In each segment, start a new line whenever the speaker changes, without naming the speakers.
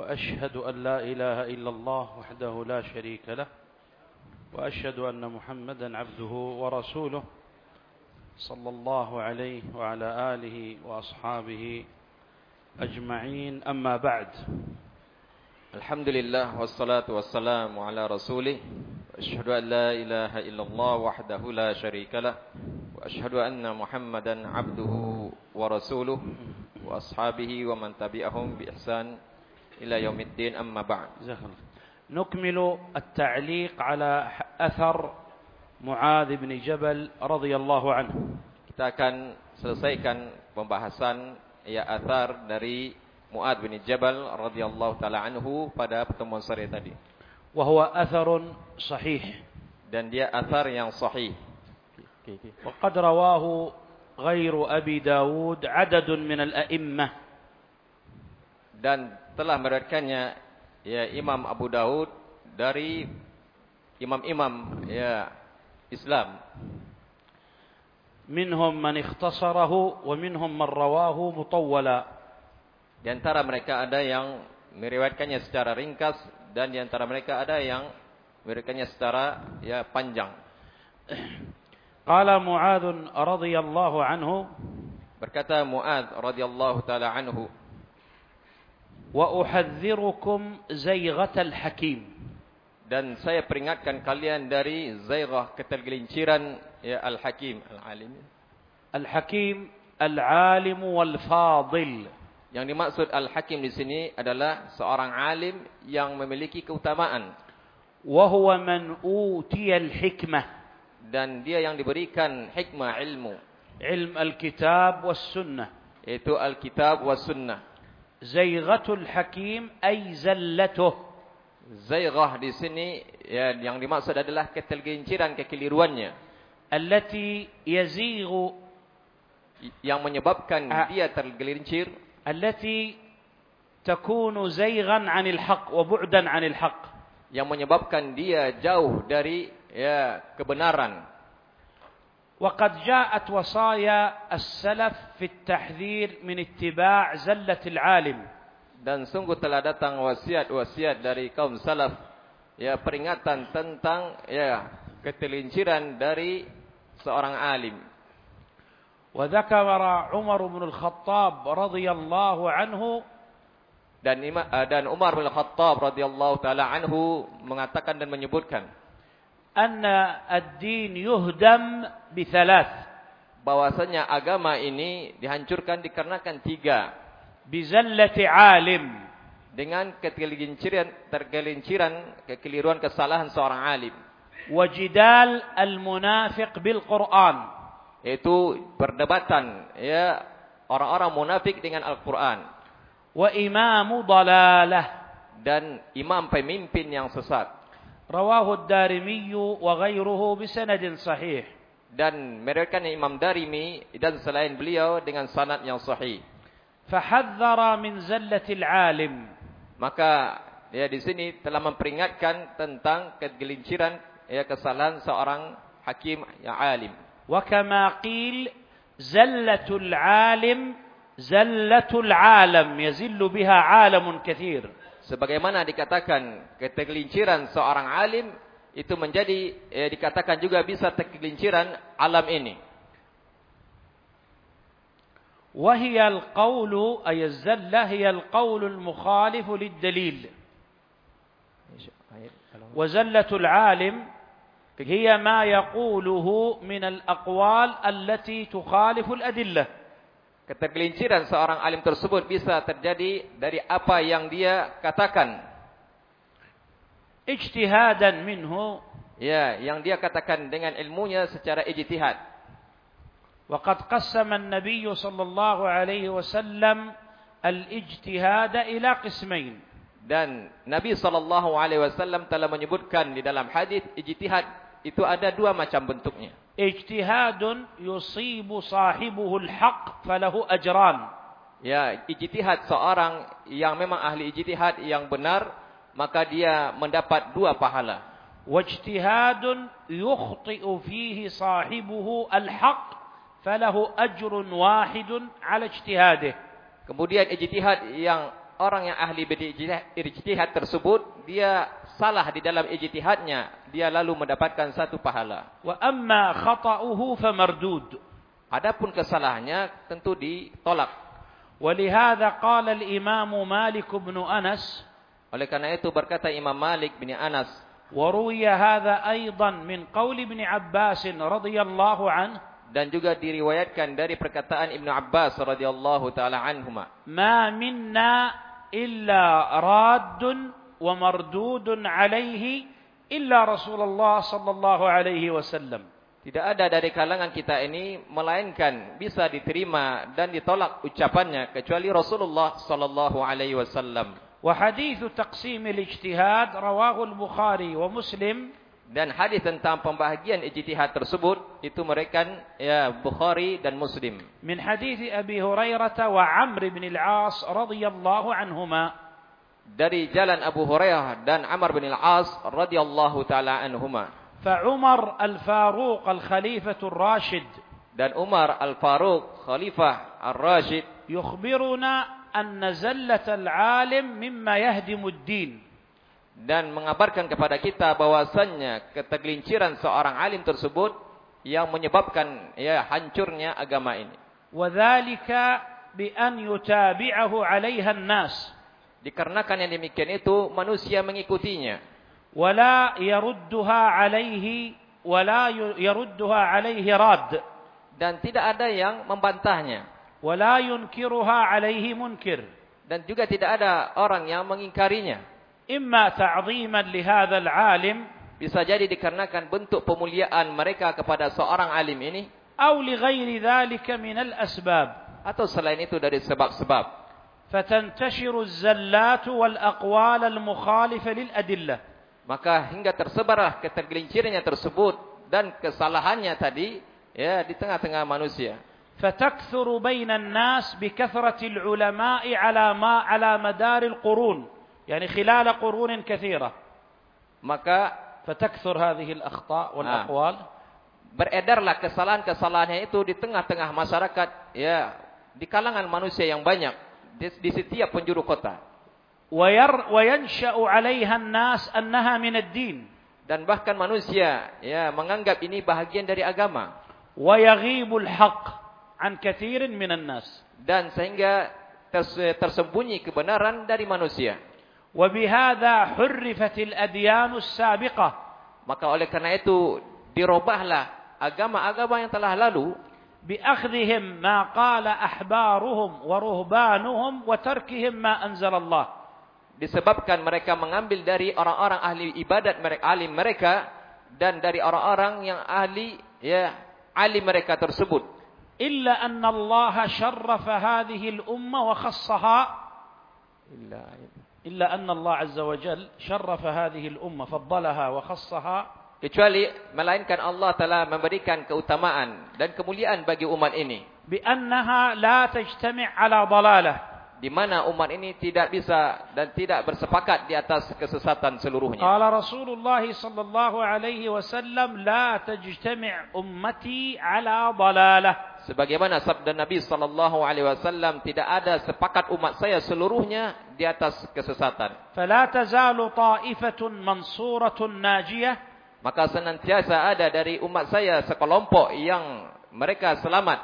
وأشهد أن لا إله إلا الله وحده لا شريك له وأشهد أن محمدا عبده ورسوله صلى الله عليه وعلى آله وأصحابه أجمعين. أما بعد
الحمد لله والصلاة والسلام على رسوله وأشهد أن لا إله إلا الله وحده لا شريك له وأشهد أن محمدا عبده ورسوله وأصحابه ومن تبعهم بإحسان إلى يوم الدين أما بعد
نكمل التعليق على أثر معاذ بن جبل رضي الله عنه
Kita akan selesaikan pembahasan ya athar dari Muad bin Jabal radhiyallahu taala anhu pada pertemuan sore tadi.
وهو أثر صحيح
Dan dia athar yang sahih.
وقد رواه غير أبي داود عدد من الأئمة
Dan telah meriwayatkannya ya Imam Abu Daud dari imam-imam ya Islam.
Minhum man ikhtasarahu wa minhum man rawahu mutawwala.
Di antara mereka ada yang meriwayatkannya secara ringkas dan di antara mereka ada yang meriwayatkannya secara ya panjang.
Qala Muadz radhiyallahu anhu
berkata Muadz radhiyallahu taala anhu
وأحذركم زيغة الحكيم
dan saya peringatkan kalian dari zairah ketergelinciran ya al-hakim al-alim.
الحكيم العالم والفاضل
Yang dimaksud al-hakim di sini adalah seorang alim yang memiliki keutamaan
وهو من أوتي الحكمة
dan dia yang diberikan hikmah ilmu
علم الكتاب والسنة
yaitu Alkitab was sunnah.
زيغة الحكيم أي زلته
Zairah di sini ya, yang dimaksud adalah ketergelinciran kekeliruannya
التي يزيغ
yang menyebabkan
Ah.
dia tergelincir
التي تكون زيغا عن الحق وبعدا عن الحق
yang menyebabkan dia jauh dari ya kebenaran
وقد جاءت وصايا السلف في التحذير من اتباع زلة العالم
dan sungguh telah datang wasiat-wasiat dari kaum salaf ya peringatan tentang ya ketergelinciran dari seorang alim
وذكر عمر بن الخطاب رضي الله عنه
dan eh, dan Umar bin Khattab radhiyallahu taala anhu mengatakan dan menyebutkan
anna ad-din yuhdam bithalas.
Bahwasanya agama ini dihancurkan dikarenakan tiga.
Bizallati alim.
Dengan tergelinciran, tergelinciran, kekeliruan kesalahan seorang alim.
Wajidal al-munafiq bil-Quran.
Itu perdebatan ya orang-orang munafik dengan Al-Quran.
Wa imamu dalalah.
Dan imam pemimpin yang sesat.
رواه الدارمي وغيره بسند صحيح
dan meriwayatkan Imam Darimi dan selain beliau dengan sanad yang sahih
فحذر من زلة العالم
maka ya di sini telah memperingatkan tentang kegelinciran ya kesalahan seorang hakim yang alim
وكما قيل زلة العالم زلة العالم يزل بها عالم كثير
sebagaimana dikatakan kegelinciran seorang alim itu menjadi ya, dikatakan juga bisa kegelinciran alam ini
وهي القول أي الزلة هي القول المخالف للدليل وزلة العالم هي ما يقوله من الأقوال التي تخالف الأدلة
Ketergelinciran seorang alim tersebut bisa terjadi dari apa yang dia katakan.
Ijtihadan minhu.
Ya, yang dia katakan dengan ilmunya secara ijtihad.
Waqad qassama an-nabiy sallallahu alaihi wasallam al-ijtihad ila qismain.
Dan Nabi sallallahu alaihi wasallam telah menyebutkan di dalam hadis ijtihad itu ada dua macam bentuknya.
ijtihadun yusibu sahibuhul haq falahu ajran.
Ya ijtihad seorang yang memang ahli ijtihad yang benar maka dia mendapat dua pahala.
Wajtihadun yukhti'u fihi sahibuhu al-haq falahu ajrun wahidun 'ala ijtihadih.
Kemudian ijtihad yang orang yang ahli ijtihad tersebut dia salah di dalam ijtihadnya, dia lalu mendapatkan satu pahala.
Wa amma khata'uhu famardud.
Adapun kesalahannya tentu ditolak.
ولهذا قال الإمام مالك بن أنس
Oleh karena itu berkata Imam Malik bin Anas
وروي هذا أيضا من قول ابن عباس رضي الله عنه
dan juga diriwayatkan dari perkataan Ibnu Abbas radhiyallahu taala anhuma
ما منا إلا راد wa mardudun alaihi illa Rasulullah sallallahu alaihi wasallam.
Tidak ada dari kalangan kita ini melainkan bisa diterima dan ditolak ucapannya kecuali Rasulullah sallallahu alaihi wasallam.
Wa hadis taqsim al-ijtihad rawahu al-Bukhari wa Muslim
dan hadis tentang pembahagian ijtihad tersebut itu mereka ya Bukhari dan Muslim.
Min hadis Abi Hurairah wa Amr bin al-As radhiyallahu anhuma.
Dari jalan Abu Hurairah dan Amr bin Al-As radhiyallahu taala anhuma.
فعمر الفاروق الخليفة الراشد
Dan Umar Al-Faruq Khalifah Ar-Rashid
يخبرنا أن زلة العالم مما يهدم الدين
dan mengabarkan kepada kita bahwasannya ketergelinciran seorang alim tersebut yang menyebabkan ya hancurnya agama ini.
وذلك بأن يتابعه عليها الناس
Dikarenakan yang demikian itu manusia mengikutinya.
Wala yarudduha alaihi wala yarudduha alaihi rad.
Dan tidak ada yang membantahnya.
Wala yunkiruha alaihi munkir.
Dan juga tidak ada orang yang mengingkarinya.
Imma ta'dhiman li hadzal alim.
Bisa jadi dikarenakan bentuk pemuliaan mereka kepada seorang alim ini.
Li ghairi dzalika min al asbab.
Atau selain itu dari sebab-sebab.
فتنتشر الزلات والأقوال المخالفة للأدلة
Maka hingga tersebarlah ketergelincirannya tersebut dan kesalahannya tadi ya di tengah-tengah manusia.
فتكثر بين الناس بكثرة العلماء على ما على مدار القرون يعني خلال قرون كثيرة
Maka
فتكثر هذه الأخطاء والأقوال
beredarlah kesalahan-kesalahannya itu di tengah-tengah masyarakat ya di kalangan manusia yang banyak di, di setiap penjuru kota.
Wayar Wajar wajanshau عليها الناس أنها من الدين.
Dan bahkan manusia ya menganggap ini bahagian dari agama.
ويغيب الحق عن كثير من nas.
Dan sehingga tersembunyi kebenaran dari manusia.
وبهذا حرفت الأديان السابقة.
Maka oleh karena itu dirobahlah agama-agama yang telah lalu.
باخذهم ما قال احبارهم ورهبانهم وتركهم ما انزل الله
disebabkan mereka mengambil dari orang-orang ahli ibadat mereka ahli mereka dan dari orang-orang yang ahli ya ahli mereka tersebut
illa anna Allah syarrafa hadhihi al-umma wa khassaha illa illa anna Allah azza wa jalla syarrafa hadhihi al-umma faddalaha wa khassaha
kecuali melainkan Allah Taala memberikan keutamaan dan kemuliaan bagi umat ini.
Bi annaha la tajtami' ala dalalah.
Di mana umat ini tidak bisa dan tidak bersepakat di atas kesesatan seluruhnya.
Qala rasulullah sallallahu alaihi wasallam la tajtami' ummati ala dalalah.
Sebagaimana sabda nabi sallallahu alaihi wasallam tidak ada sepakat umat saya seluruhnya di atas kesesatan.
Fala tazalu ta'ifatun mansuratun najiyah.
Maka senantiasa ada dari umat saya sekelompok yang mereka selamat.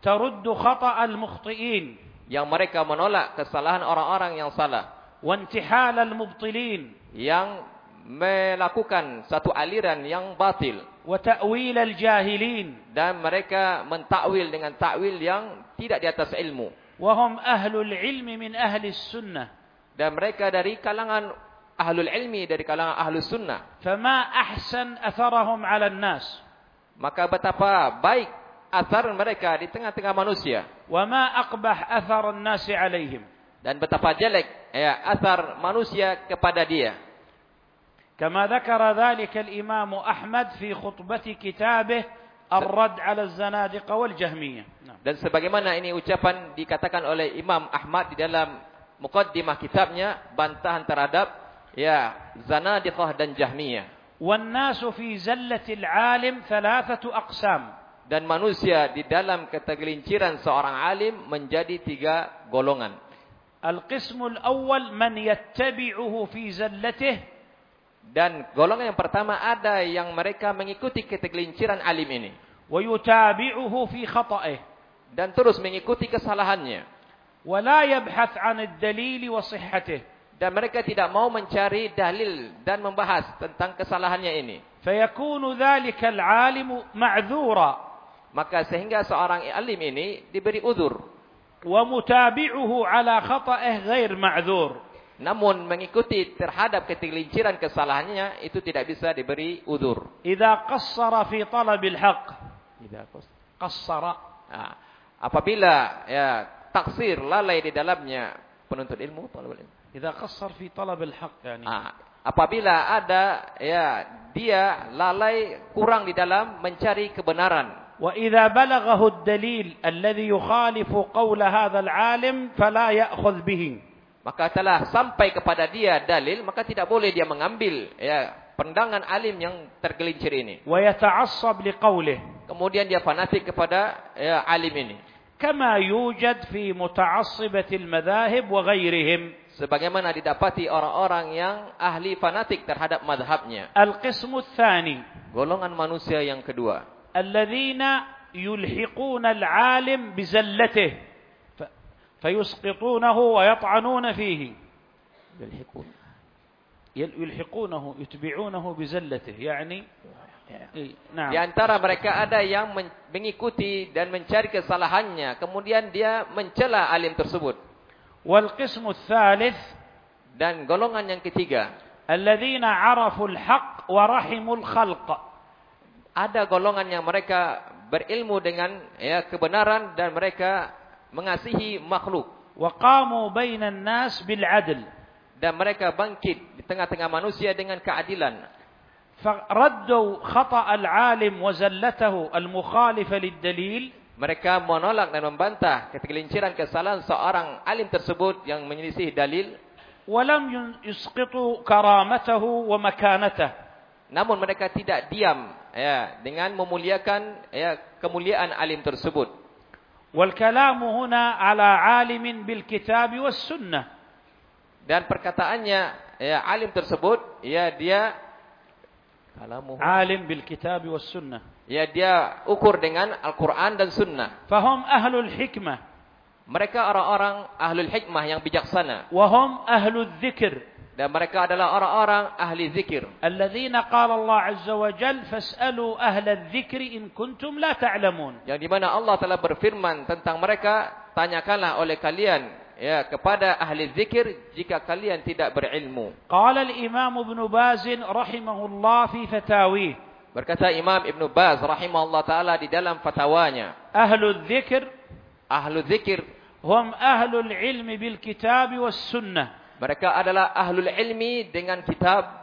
Taruddu khata'al mukhti'in.
Yang mereka menolak kesalahan orang-orang yang salah.
Wantihal al-mubtilin.
Yang melakukan satu aliran yang batil.
Wa ta'wil al-jahilin.
Dan mereka mentakwil dengan takwil yang tidak di atas ilmu.
Wahum ahlul ilmi min ahli sunnah.
Dan mereka dari kalangan ahlul ilmi dari kalangan ahlus sunnah.
Fama ahsan atharahum 'ala nas
Maka betapa baik athar mereka di tengah-tengah manusia.
Wama aqbah athar an-nas 'alaihim.
Dan betapa jelek ya athar manusia kepada dia.
Kama dzakara dzalika al-Imam Ahmad fi khutbati kitabih Ar-Rad 'ala az-Zanadiqah wal Jahmiyah. Nah.
Dan sebagaimana ini ucapan dikatakan oleh Imam Ahmad di dalam muqaddimah kitabnya bantahan terhadap ya zanadiqah dan jahmiyah
والناس في زلة العالم ثلاثة أقسام
dan manusia di dalam ketergelinciran seorang alim menjadi tiga golongan
القسم الأول من يتبعه في زلته
Dan golongan yang pertama ada yang mereka mengikuti ketergelinciran alim ini.
ويتابعه في خطئه
Dan terus mengikuti kesalahannya.
ولا يبحث عن الدليل وصحته
dan mereka tidak mau mencari dalil dan membahas tentang kesalahannya ini.
Fayakunu dzalika al-alimu ma'dzura.
Maka sehingga seorang alim ini diberi uzur.
Wa mutabi'uhu ala khata'ih ghair ma'dzur.
Namun mengikuti terhadap ketelinciran kesalahannya itu tidak bisa diberi uzur.
Idza qassara fi talabil haqq. Idza
qassara. Apabila ya taksir lalai di dalamnya penuntut ilmu talabul ilmu
إذا قصر في طلب الحق يعني
Nah, apabila ada ya dia lalai kurang di dalam mencari kebenaran.
وإذا بلغه الدليل الذي يخالف قول هذا العالم فلا يأخذ به
Maka telah sampai kepada dia dalil, maka tidak boleh dia mengambil ya pandangan alim yang tergelincir ini.
ويتعصب لقوله
Kemudian dia fanatik kepada ya alim ini.
كما يوجد في متعصبة المذاهب وغيرهم
Sebagaimana didapati orang-orang yang ahli fanatik terhadap madhabnya.
القسم الثاني
Golongan manusia yang kedua.
الذين يلحقون العالم بزلته ف- فيسقطونه ويطعنون فيه يل- يلحقونه يتبعونه بزلته يعني إي، نعم
Di antara mereka ada yang men- mengikuti dan mencari kesalahannya. Kemudian dia mencela alim tersebut.
والقسم الثالث
dan golongan yang ketiga
alladzina araful haq wa rahimul khalq
ada golongan yang mereka berilmu dengan ya kebenaran dan mereka mengasihi makhluk
wa qamu bainan nas bil adl
dan mereka bangkit di tengah-tengah manusia dengan keadilan
faraddu khata al alim wa zallatahu al mukhalifa lid dalil
Mereka menolak dan membantah kelinciran kesalahan seorang alim tersebut yang menyelisih dalil.
Walam yusqitu karamatahu wa.
Namun mereka tidak diam ya, dengan memuliakan ya, kemuliaan alim tersebut.
Wal kalamu huna ala alimin bil kitab was sunnah.
Dan perkataannya ya, alim tersebut ya dia kalamuhu
عالم بالكتاب والسنة
ya dia ukur dengan Al-Qur'an dan Sunnah.
فهم أهل الحكمة
Mereka orang-orang ahlul hikmah yang bijaksana
وهم أهل الذكر
dan mereka adalah orang-orang ahli zikir.
الذين قال الله عز وجل فاسألوا أهل الذكر إن كنتم لا تعلمون
Yang di mana Allah telah berfirman tentang mereka, tanyakanlah oleh kalian ya kepada ahli zikir jika kalian tidak berilmu.
Qala al-Imam Ibn Baz rahimahullah fi fatawi.
Berkata Imam Ibn Baz rahimahullah taala di dalam fatwanya.
Ahlu zikir
ahlu zikir
hum ahlu ilmi bil kitab was sunnah.
Mereka adalah ahlul ilmi dengan kitab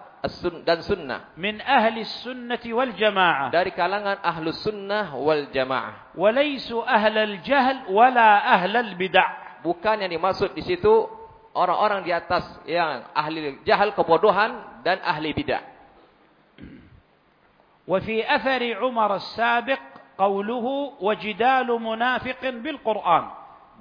dan sunnah.
Min ahli sunnati wal jamaah.
Dari kalangan ahlu sunnah wal jamaah.
Walaysu ahlal jahl wala ahlal bid'ah
Bukan yang dimaksud di situ orang-orang di atas yang ahli jahal kebodohan dan ahli bidah.
وفي أثر عمر السابق قوله وجدال منافق بالقرآن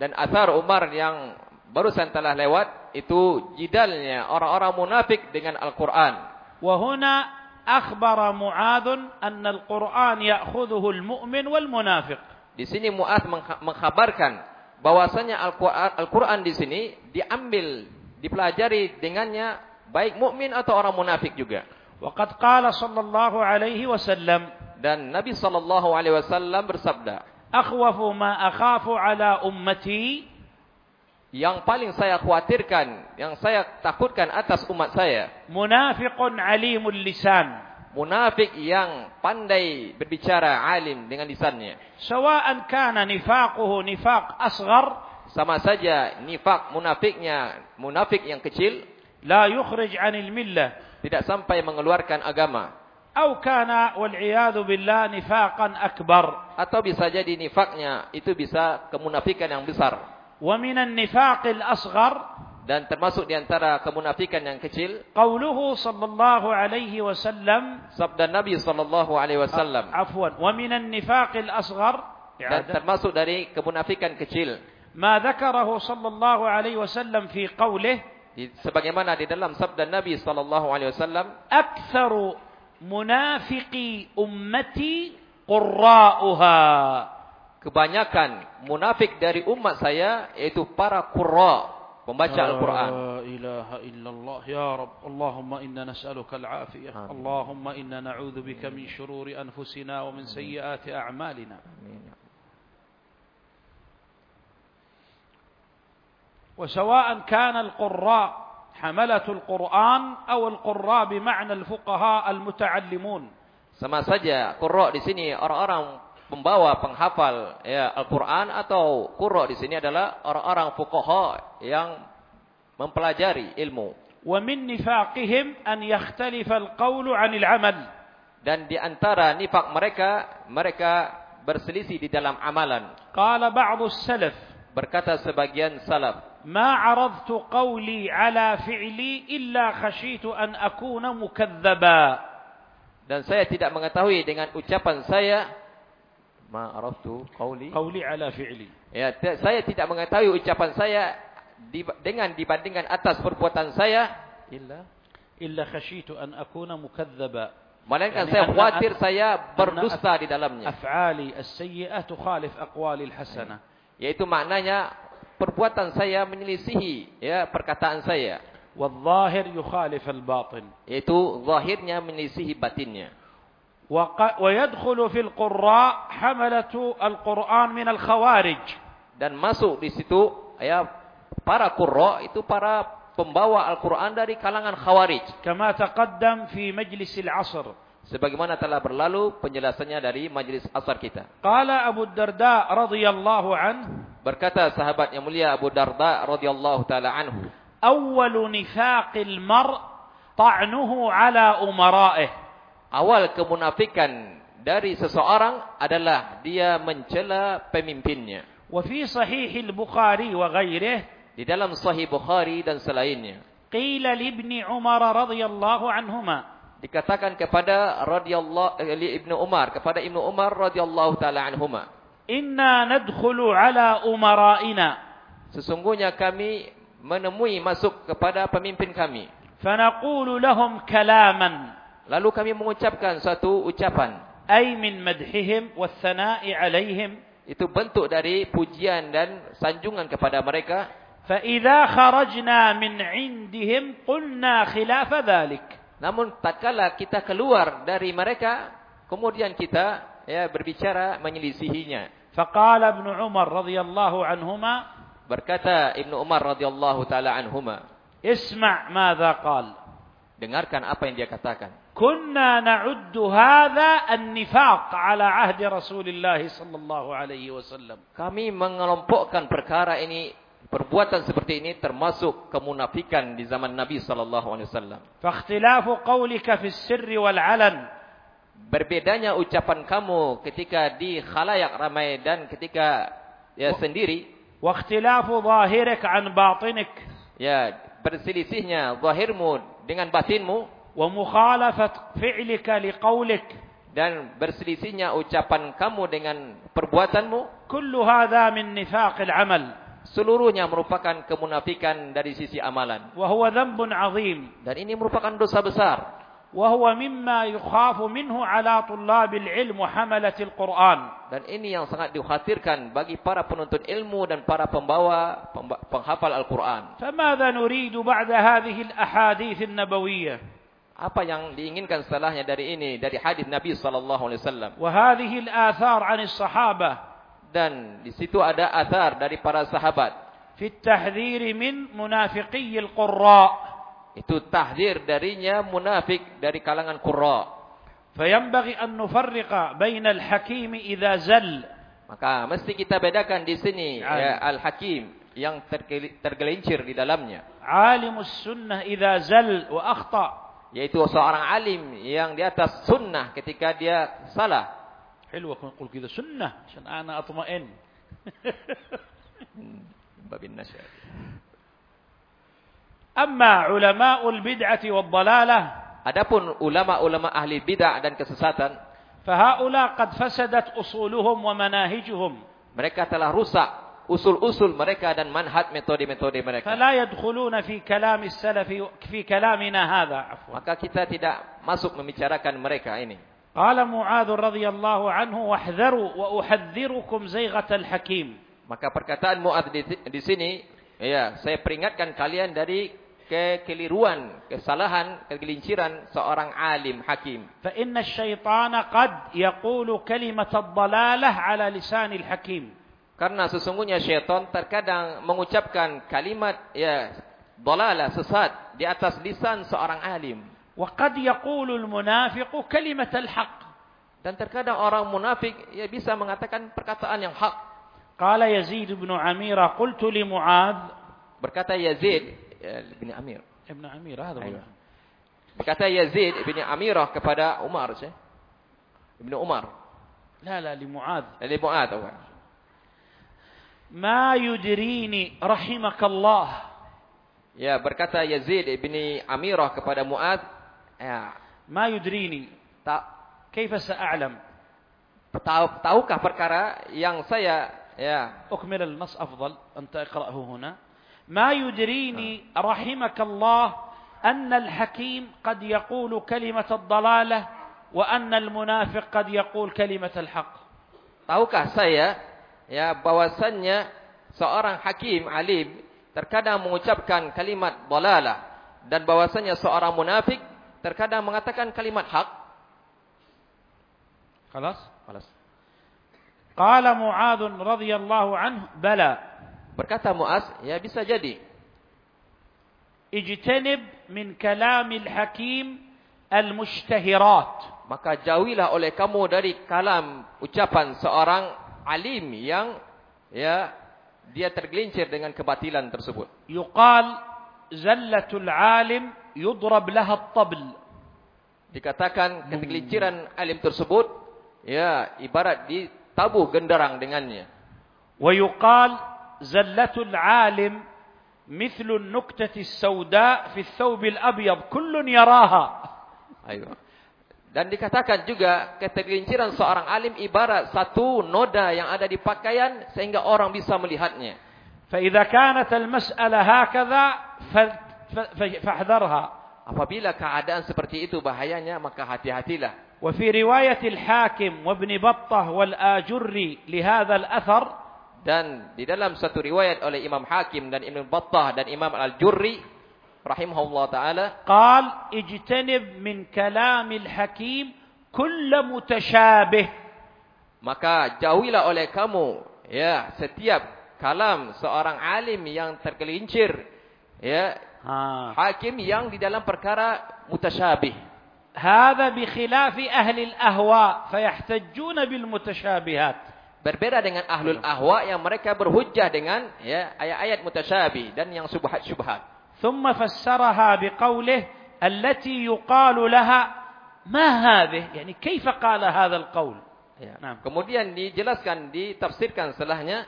Dan asar Umar yang barusan telah lewat itu jidalnya orang-orang munafik dengan Al-Quran.
وهنا أخبر معاذ أن القرآن يأخذه المؤمن والمنافق
Di sini Mu'ad mengha- mengkhabarkan bahwasanya Al-Qur'an di sini diambil, dipelajari dengannya baik mukmin atau orang munafik juga.
Waqad qala sallallahu alaihi wasallam
dan Nabi sallallahu alaihi wasallam bersabda,
"Akhwafu ma akhafu ala ummati"
Yang paling saya khawatirkan, yang saya takutkan atas umat saya.
Munafiqun alimul lisan
munafik yang pandai berbicara alim dengan lisannya.
Sawa'an kana nifaquhu nifaq asghar
sama saja nifak munafiknya munafik yang kecil
la yukhrij 'anil millah
tidak sampai mengeluarkan agama.
atau kana wal iyadu billah nifaqan akbar.
Atau bisa jadi nifaknya itu bisa kemunafikan yang besar.
Wa minan nifaqil asghar
dan termasuk di antara kemunafikan yang kecil
qauluhu sallallahu alaihi wasallam
sabda Nabi sallallahu alaihi wasallam.
Afwan wa minan nifaqil asghar.
Ya, dan termasuk dari kemunafikan kecil.
Ma dzakarahu sallallahu alaihi wasallam fi
qaulih sebagaimana di dalam sabda Nabi sallallahu alaihi wasallam
aktsaru munafiqi ummati qurra'uha.
Kebanyakan munafik dari umat saya yaitu para qurra. membaca Al-Quran.
La ilaha illallah. Ya Rab, Allahumma inna nas'aluka al-afiyah.
Allahumma
inna na'udhu bika min syururi anfusina wa min sayyiati a'malina. وسواء كان القراء حملة القرآن أو القراء بمعنى الفقهاء المتعلمون
sama saja qurra di sini orang-orang pembawa penghafal ya Al-Qur'an atau qurra di sini adalah orang-orang fuqaha yang mempelajari ilmu. Dan di antara nifak mereka, mereka berselisih di dalam amalan.
Qala ba'du salaf.
Berkata sebagian salaf,
"Ma 'aradtu qawli 'ala fi'li illa khashitu an akuna mukadzdzaba."
Dan saya tidak mengetahui dengan ucapan saya ma araftu kauli?
Kauli ala fi'li
ya saya tidak mengetahui ucapan saya dengan dibandingkan atas perbuatan saya illa
illa khashitu an akuna mukadzdzaba
Melainkan
yani
saya khawatir saya berdusta di dalamnya.
Af'ali as-sayyi'ah tukhalif aqwali al-hasanah. Ya.
Yaitu maknanya perbuatan saya menyelisihi ya perkataan saya.
Wal zahir yukhalif al-batin.
Yaitu zahirnya menyelisihi batinnya.
وق- ويدخل في القراء حملة القرآن من الخوارج
Dan masuk di situ ya para qurra itu para pembawa Al-Qur'an dari kalangan khawarij.
كما تقدم في مجلس العصر
Sebagaimana telah berlalu penjelasannya dari majlis asar kita.
قال أبو الدرداء رضي الله عنه
Berkata sahabat yang mulia Abu Darda radhiyallahu taala anhu,
أول نفاق المرء طعنه على أمرائه
awal kemunafikan dari seseorang adalah dia mencela pemimpinnya.
Wa fi sahih al-Bukhari wa ghairihi
di dalam sahih Bukhari dan selainnya.
Qila li Ibn Umar radhiyallahu anhuma
dikatakan kepada radhiyallahu eh, li Ibn Umar kepada Ibn Umar radhiyallahu taala anhuma.
Inna nadkhulu ala umara'ina
sesungguhnya kami menemui masuk kepada pemimpin kami.
Fa naqulu lahum kalaman
Lalu kami mengucapkan satu ucapan.
Ay min madhihim wa thana'i alaihim.
Itu bentuk dari pujian dan sanjungan kepada mereka.
Fa'idha kharajna min indihim qulna khilafa dhalik.
Namun kita keluar dari mereka, kemudian kita ya berbicara menyelisihinya.
Faqala Umar radhiyallahu anhuma
berkata Ibnu Umar radhiyallahu taala anhuma,
"Isma'
Dengarkan apa yang dia katakan.
كنا نعد هذا النفاق على عهد رسول الله صلى الله عليه وسلم
Kami mengelompokkan perkara ini, perbuatan seperti ini termasuk kemunafikan di zaman Nabi sallallahu alaihi wasallam.
فاختلاف قولك في السر والعلن
Berbedanya ucapan kamu ketika di khalayak ramai dan ketika ya sendiri,
واختلاف ظاهرك عن باطنك
ya berselisihnya zahirmu dengan batinmu
ومخالفة فعلك لقولك
dan berselisihnya ucapan kamu dengan perbuatanmu
kullu hadza min nifaqil amal
seluruhnya merupakan kemunafikan dari sisi amalan
wa huwa dhanbun azim
dan ini merupakan dosa besar
wa huwa mimma yukhafu minhu ala tullabil ilm wa hamalatil quran
dan ini yang sangat dikhawatirkan bagi para penuntut ilmu dan para pembawa penghafal Al-Qur'an
famadha nuridu ba'da hadhihi al ahadith an-nabawiyyah
Apa yang diinginkan setelahnya dari ini dari hadis Nabi sallallahu alaihi wasallam.
Wa hadhihi al-athar 'an as-sahabah
dan di situ ada athar dari para sahabat.
Fi tahdhir min munafiqiyil qurra.
Itu tahdir darinya munafik dari kalangan qurra.
Fayambaghi an nufarriqa al Hakim idza zal.
Maka mesti kita bedakan di sini ya, al-hakim yang tergelincir di dalamnya.
Alimus sunnah idza zal wa akhta.
Yaitu seorang alim yang di atas sunnah ketika dia salah.
حلوة نقول كذا سنة عشان أنا أطمئن
Babin nasyar.
أما علماء البدعة والضلالة
Adapun ulama-ulama ahli bid'ah dan kesesatan,
فهؤلاء قد فسدت أصولهم ومناهجهم
mereka telah rusak usul-usul mereka dan manhaj metode-metode mereka.
فلا يدخلون في كلام السلف في كلامنا هذا عفوا
Maka kita tidak masuk membicarakan mereka ini.
قال معاذ رضي الله عنه واحذروا وأحذركم زيغة الحكيم
Maka perkataan Mu'adz di, di sini, ya, saya peringatkan kalian dari kekeliruan, kesalahan, kegelinciran seorang alim hakim.
فإن الشيطان قد يقول كلمة الضلالة على لسان الحكيم
Karena sesungguhnya syaitan terkadang mengucapkan kalimat ya dalalah sesat di atas lisan seorang alim.
وقد يقول المنافق كلمة الحق
Dan terkadang orang munafik ya bisa mengatakan perkataan yang hak.
قال يزيد بن عميرة قلت لمعاذ
Berkata Yazid ya, bin Amir.
ابن عميرة هذا هو
أيوة. Berkata Yazid bin Amirah kepada Umar, ya. Ibnu Umar.
لا لا لمعاذ
Dari Mu'ad.
ما يدريني رحمك الله.
Ya, berkata Yazid bin Amirah kepada Mu'ad, ya,
ما يدريني. كيف سأعلم؟
tahu, tahukah perkara yang saya ya.
أكمل النص أفضل أنت اقرأه هنا. ما يدريني رحمك الله أن الحكيم قد يقول كلمة الضلالة وأن المنافق قد يقول كلمة الحق.
Tahukah saya ya bahwasannya seorang hakim alim terkadang mengucapkan kalimat dalalah. Dan bahwasannya seorang munafik terkadang mengatakan kalimat hak.
خلاص
خلاص
قال معاذ radhiyallahu anhu bala.
berkata Muaz ya bisa jadi.
Ijtanib min kalam al-hakim al-mushtahirat.
Maka jauhilah oleh kamu dari kalam ucapan seorang alim yang ya dia tergelincir dengan kebatilan tersebut
يقال زلة العالم يضرب لها الطبل
dikatakan kegelinciran alim tersebut ya ibarat ditabuh genderang dengannya
ويقال زلة العالم مثل النكتة السوداء في الثوب الأبيض كل يراها
ayo dan dikatakan juga ketergelinciran seorang alim ibarat satu noda yang ada di pakaian sehingga orang bisa melihatnya
فإذا كانت المسألة هكذا ف- ف- ف- فاحذرها
apabila keadaan seperti itu bahayanya maka hati-hatilah
وفي رواية الحاكم وابن بطة والآجري لهذا الأثر
Dan di dalam satu riwayat oleh Imam Hakim dan Ibn Battah dan Imam Al-Jurri rahimahullah taala
قال اجتنب من كلام الحكيم كل متشابه
maka jauhilah oleh kamu ya setiap kalam seorang alim yang tergelincir ya
ها.
hakim yang di dalam perkara mutasyabih
هذا بخلاف أهل الأهواء فيحتجون بالمتشابهات
berbeda dengan ahlul ahwa yang mereka berhujjah dengan ya ayat-ayat mutasyabih dan yang subhat-subhat
ثم فسرها بقوله التي يقال لها ما هذه يعني كيف قال هذا القول
Ya.
Nah.
Kemudian dijelaskan, ditafsirkan setelahnya,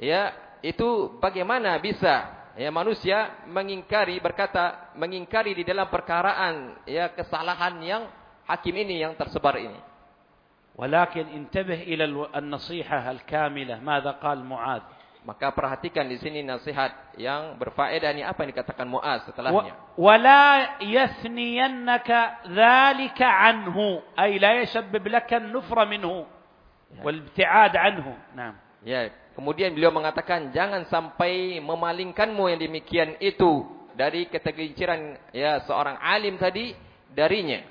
ya itu bagaimana bisa ya manusia mengingkari berkata mengingkari di dalam perkaraan ya kesalahan yang hakim ini yang tersebar ini.
ولكن انتبه إلى الو- النصيحة الكاملة ماذا قال معاذ
maka perhatikan di sini nasihat yang berfaedah ini apa yang dikatakan Muaz setelahnya.
Wala yathniyannaka dzalika anhu, ay la yashabbib laka an-nufra minhu ya. wal ibti'ad anhu. Naam.
Ya, kemudian beliau mengatakan jangan sampai memalingkanmu yang demikian itu dari ketergelinciran ya seorang alim tadi darinya.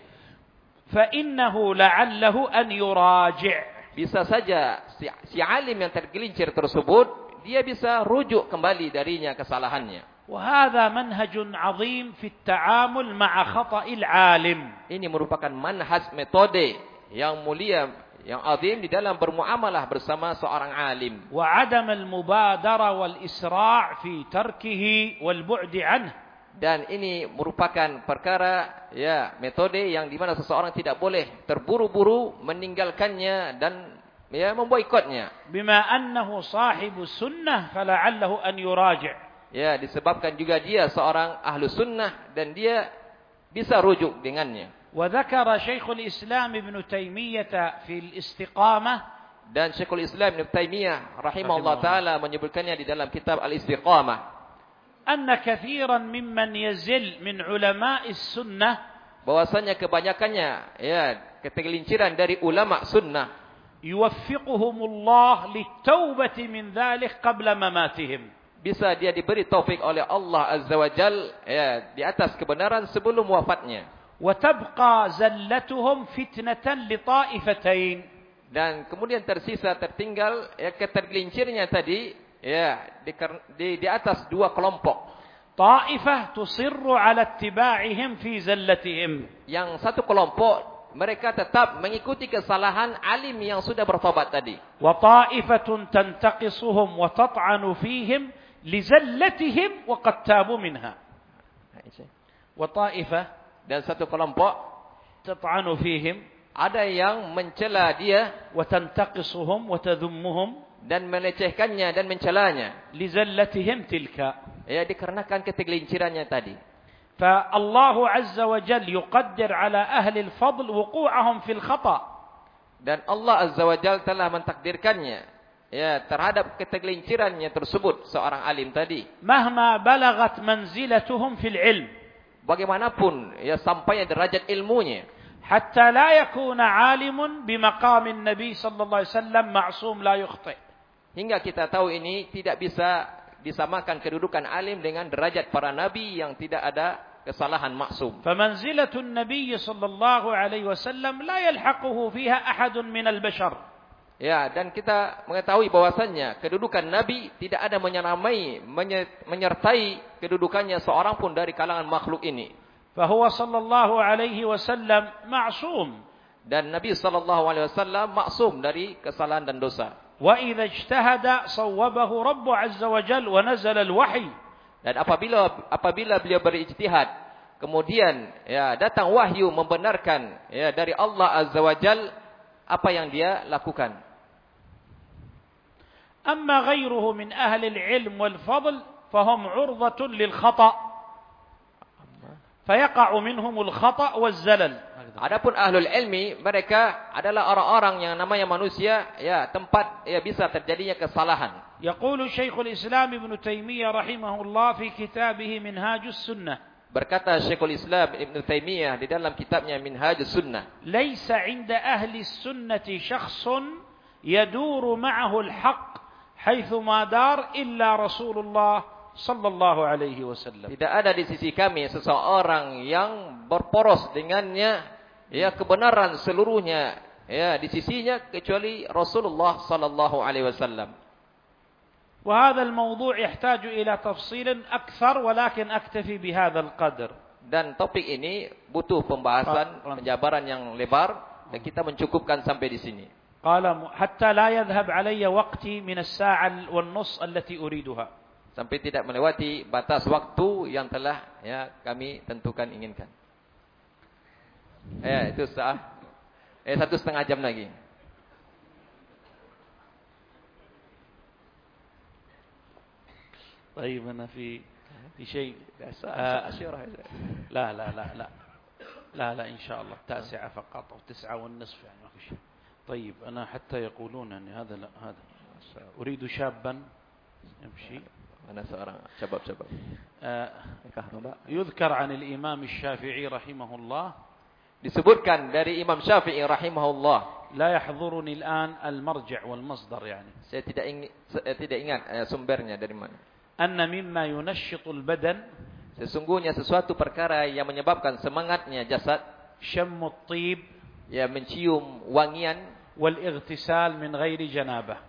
Fa innahu la'allahu an yuraji'
Bisa saja si, si alim yang tergelincir tersebut dia bisa rujuk kembali darinya kesalahannya.
وهذا منهج عظيم في التعامل مع خطأ العالم
Ini merupakan manhaj metode yang mulia, yang azim di dalam bermuamalah bersama seorang alim.
وعدم المبادرة والإسراع في تركه والبعد عنه
Dan ini merupakan perkara ya metode yang dimana seseorang tidak boleh terburu-buru meninggalkannya dan ya memboikotnya.
بما أنه صاحب السنة فلعله أن يراجع
Ya disebabkan juga dia seorang ahlu sunnah dan dia bisa rujuk dengannya.
وذكر شيخ الإسلام ابن تيمية في الاستقامة
Dan Syekhul Islam Ibn Taimiyah rahimahullah
Rahimahullah.
taala menyebutkannya di dalam kitab Al-Istiqamah
أن كثيرا ممن يزل من علماء السنة
bahwasanya kebanyakannya ya ketergelinciran dari ulama sunnah
yuwaffiquhumullah litaubati min dhalik qabla mamatihim.
Bisa dia diberi taufik oleh Allah azza wa Jal ya di atas kebenaran sebelum wafatnya.
Wa tabqa zallatuhum fitnatan li ta'ifatain.
dan kemudian tersisa tertinggal ya ketergelincirnya tadi ya di, di di atas dua kelompok.
Ta'ifah tusirru ala ittiba'ihim fi zallatihim.
Yang satu kelompok mereka tetap mengikuti kesalahan alim yang sudah bertobat tadi.
Wa ta'ifatun tantaqisuhum wa tat'anu fihim lizallatihim wa qad tabu minha.
Nah, wa dan satu kelompok
tat'anu fihim
ada yang mencela dia
wa tantaqisuhum wa tadhummuhum
dan melecehkannya dan mencelanya
lizallatihim tilka
ya dikarenakan ketergelincirannya tadi
فالله عز وجل يقدر على أهل الفضل وقوعهم في الخطأ
dan Allah Azza wa Jalla telah mentakdirkannya ya terhadap ketergelincirannya tersebut seorang alim tadi
مهما بلغت منزلتهم في العلم
bagaimanapun ya sampai derajat ilmunya
حتى لا يكون عالم بمقام النبي صلى الله عليه وسلم معصوم لا يخطئ
hingga kita tahu ini tidak bisa disamakan kedudukan alim dengan derajat para nabi yang tidak ada kesalahan maksum.
Famanzilatun nabi sallallahu alaihi wasallam la yalhaquhu fiha ahadun minal bashar.
Ya, dan kita mengetahui bahwasannya kedudukan Nabi tidak ada menyeramai, menyertai kedudukannya seorang pun dari kalangan makhluk ini.
Fahuwa sallallahu alaihi wasallam ma'sum.
Dan Nabi sallallahu alaihi wasallam maksum dari kesalahan dan dosa.
وإذا اجتهد صوبه رب عز وجل ونزل الوحي.
Dan apabila apabila beliau berijtihad, kemudian ya datang wahyu membenarkan ya dari Allah azza wajal apa yang dia lakukan.
Amma ghayruhu min ahli al-ilm wal fadl fahum urdhatun lil khata'. fayaqa'u minhum al-khata' wal zalal
Adapun ahlul ilmi mereka adalah orang-orang yang namanya manusia ya tempat ya bisa terjadinya kesalahan.
Yaqulu Syekhul Islam Ibn Taimiyah rahimahullah fi kitabih Minhajus Sunnah.
Berkata Syekhul Islam Ibn Taimiyah di dalam kitabnya Minhajus Sunnah.
Laisa 'inda ahli sunnati syakhsun yaduru ma'ahu al-haq haitsu ma dar illa Rasulullah sallallahu alaihi wasallam.
Tidak ada di sisi kami seseorang yang berporos dengannya ya kebenaran seluruhnya ya di sisinya kecuali Rasulullah sallallahu alaihi wasallam.
وهذا الموضوع يحتاج إلى تفصيل أكثر ولكن أكتفي بهذا القدر
Dan topik ini butuh pembahasan,
Pak, Pak.
penjabaran yang lebar dan kita mencukupkan sampai di sini.
قال م- حتى لا يذهب علي وقتي من الساعة والنص التي أريدها
Sampai tidak melewati batas waktu yang telah ya kami tentukan inginkan. Ya, itu sah. Eh satu setengah jam lagi.
طيب أنا في في شيء
asyurah.
لا لا لا لا لا لا إن شاء الله تاسعة فقط أو تسعة والنصف يعني ما في شيء طيب أنا حتى يقولون أن هذا لا هذا أريد شابا يمشي
seorang? Cabab-cabab.
آه،
Kahraba.
يذكر عن الإمام الشافعي رحمه الله
disebutkan dari Imam Syafi'i rahimahullah.
La yahdhuruni al-an al-marji' wal masdar yani.
Saya tidak ingin tidak ingat eh, sumbernya dari mana.
Anna mimma yunashshitu al-badan.
Sesungguhnya sesuatu perkara yang menyebabkan semangatnya jasad.
Syammu tib
ya mencium wangian.
Wal igtisal min ghairi janabah.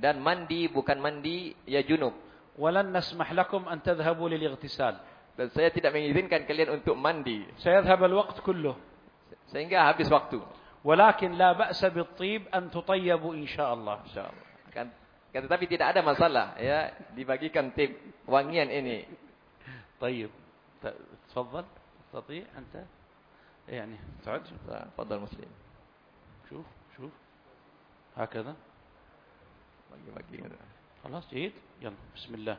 Dan mandi bukan mandi ya junub.
Walan nasmah lakum an tadhhabu lil igtisal
dan saya tidak mengizinkan kalian untuk mandi.
Saya al waqt kulluh.
Sehingga habis waktu.
ولكن لا بأس بالطيب أن تطيبوا إن شاء الله
Insyaallah. Kan kan tetapi tidak ada masalah ya dibagikan tip wangian ini.
طيب تفضل تستطيع أنت يعني تعد
Fadal muslim.
شوف شوف هكذا
Bagi-bagi.
خلاص جيد يلا بسم الله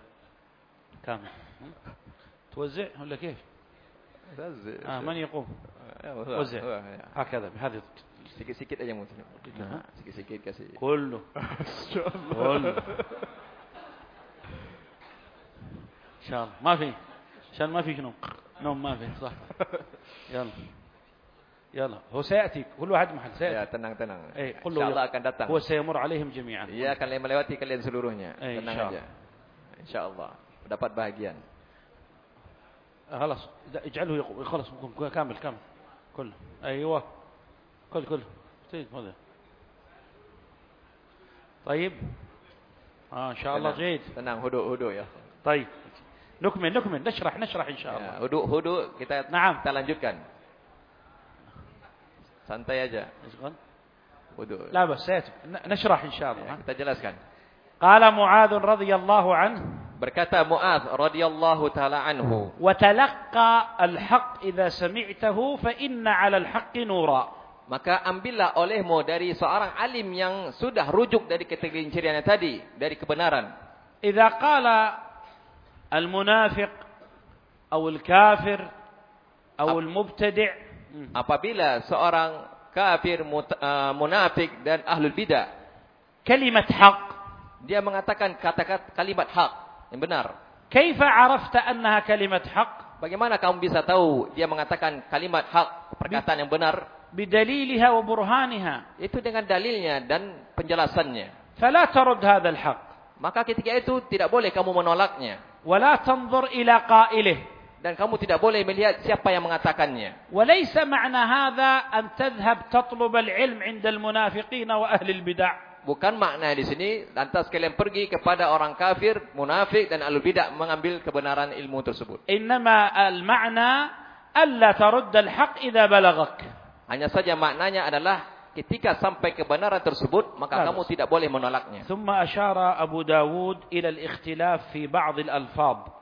كامل? توزع ولا كيف آه، من يقوم؟ آه، وزع. آه، هكذا بهذه
سكت سكت اجا موت نعم. سكت سكت كسي
كله. كله. إن شاء الله. ما في. عشان ما في شنو؟ نوم ما في صح. يلا. يلا. هو سيأتي. كل واحد محل سيأتي.
يا
تنang تنang
اي
إن
شاء الله
هو سيمر عليهم جميعا.
يا kalian melewati kalian seluruhnya. tenang aja insyaallah dapat bahagian
خلاص ده اجعله خلاص كامل كامل كله أيوه كل كله طيب طيب آه إن شاء الله. جيد
Tenang, huduk-huduk ya.
طيب نكمل نكمل نشرح نشرح إن شاء الله
ya huduk-huduk kita
Naam.
kita lanjutkan. Santai aja. Huduk.
لا بس سيأتي. نشرح إن شاء الله ها؟
kita jelaskan.
قال معاذ رضي الله عنه
Berkata Mu'adz radhiyallahu taala anhu,
hmm. "Wa talaqqa al-haq idza sami'tahu fa inna 'ala al-haqqi nura."
Maka ambillah olehmu dari seorang alim yang sudah rujuk dari ketergelincirnya tadi, dari kebenaran.
Idza qala al-munafiq aw al-kafir aw
al-mubtadi'
hmm.
apabila seorang kafir eh, munafik dan ahlul bidah
kalimat haq.
dia mengatakan kata-kata kalimat hak yang benar.
Kaifa arafta annaha kalimat haq?
Bagaimana kamu bisa tahu dia mengatakan kalimat hak, perkataan yang benar?
Bidaliliha wa burhaniha.
Itu dengan dalilnya dan penjelasannya.
Fala tarud hadzal haq.
Maka ketika itu tidak boleh kamu menolaknya.
Wala tanzur ila qailih.
Dan kamu tidak boleh melihat siapa yang mengatakannya.
Walaysa ma'na an tadhhab tatlub al-ilm 'inda al-munafiqin wa ahli al-bid'ah
bukan makna di sini lantas kalian pergi kepada orang kafir, munafik dan ahli bidah mengambil kebenaran ilmu tersebut.
Innama al-ma'na alla tarudda al-haq idza balagak.
Hanya saja maknanya adalah ketika sampai kebenaran tersebut maka kamu tidak boleh menolaknya.
Thumma asyara Abu Dawud ila al-ikhtilaf fi ba'd al-alfaz.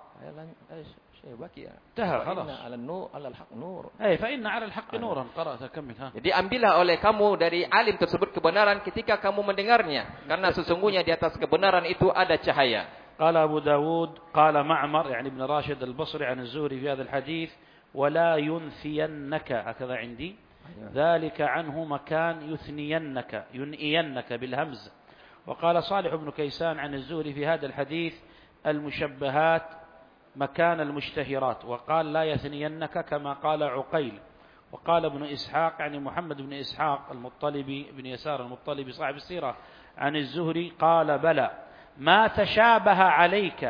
إيه، يعني. انتهى خلاص. على النور على الحق نور. اي فإن على الحق نورا. قرأت كم
jadi ambillah oleh kamu dari alim tersebut kebenaran ketika kamu mendengarnya. Karena sesungguhnya di atas kebenaran itu ada cahaya.
قال أبو داود قال معمر يعني ابن راشد البصري عن الزهري في هذا الحديث ولا ينثينك هكذا عندي أيوة. ذلك عنه مكان يثنينك ينئينك بالهمز. وقال صالح بن كيسان عن الزهري في هذا الحديث المشبهات مكان المشتهرات وقال لا يثنينك كما قال عقيل. وقال ابن إسحاق يعني محمد بن إسحاق المطلبي بن يسار المطلبي صاحب السيرة عن الزهري قال بلى ما تشابه عليك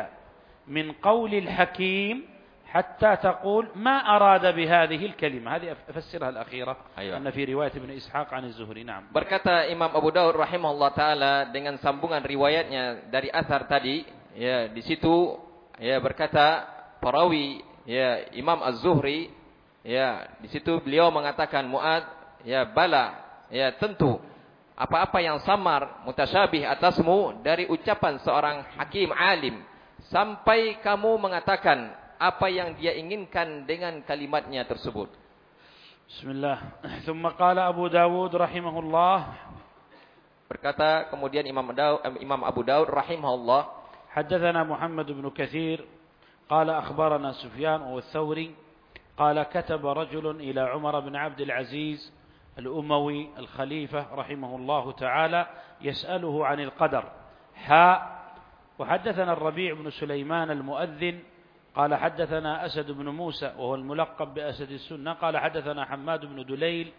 من قول الحكيم حتى تقول ما أراد بهذه الكلمة. هذه أفسرها الأخيرة
أيوة.
أن في رواية ابن إسحاق عن الزهري. نعم.
Berkata Imam Abu Daud rahimahullah taala dengan sambungan riwayatnya dari asar tadi, ya di situ ya berkata perawi ya Imam Az-Zuhri ya di situ beliau mengatakan Muad ya bala ya tentu apa-apa yang samar mutasyabih atasmu dari ucapan seorang hakim alim sampai kamu mengatakan apa yang dia inginkan dengan kalimatnya tersebut.
Bismillah. Thumma qala Abu Dawud rahimahullah.
Berkata kemudian Imam Daud, Imam Abu Dawud rahimahullah
حدثنا محمد بن كثير قال أخبرنا سفيان والثوري قال كتب رجل إلى عمر بن عبد العزيز الأموي الخليفة رحمه الله تعالى يسأله عن القدر. حاء وحدثنا الربيع بن سليمان المؤذن قال حدثنا أسد بن موسى وهو الملقب بأسد السنة قال حدثنا حماد بن دليل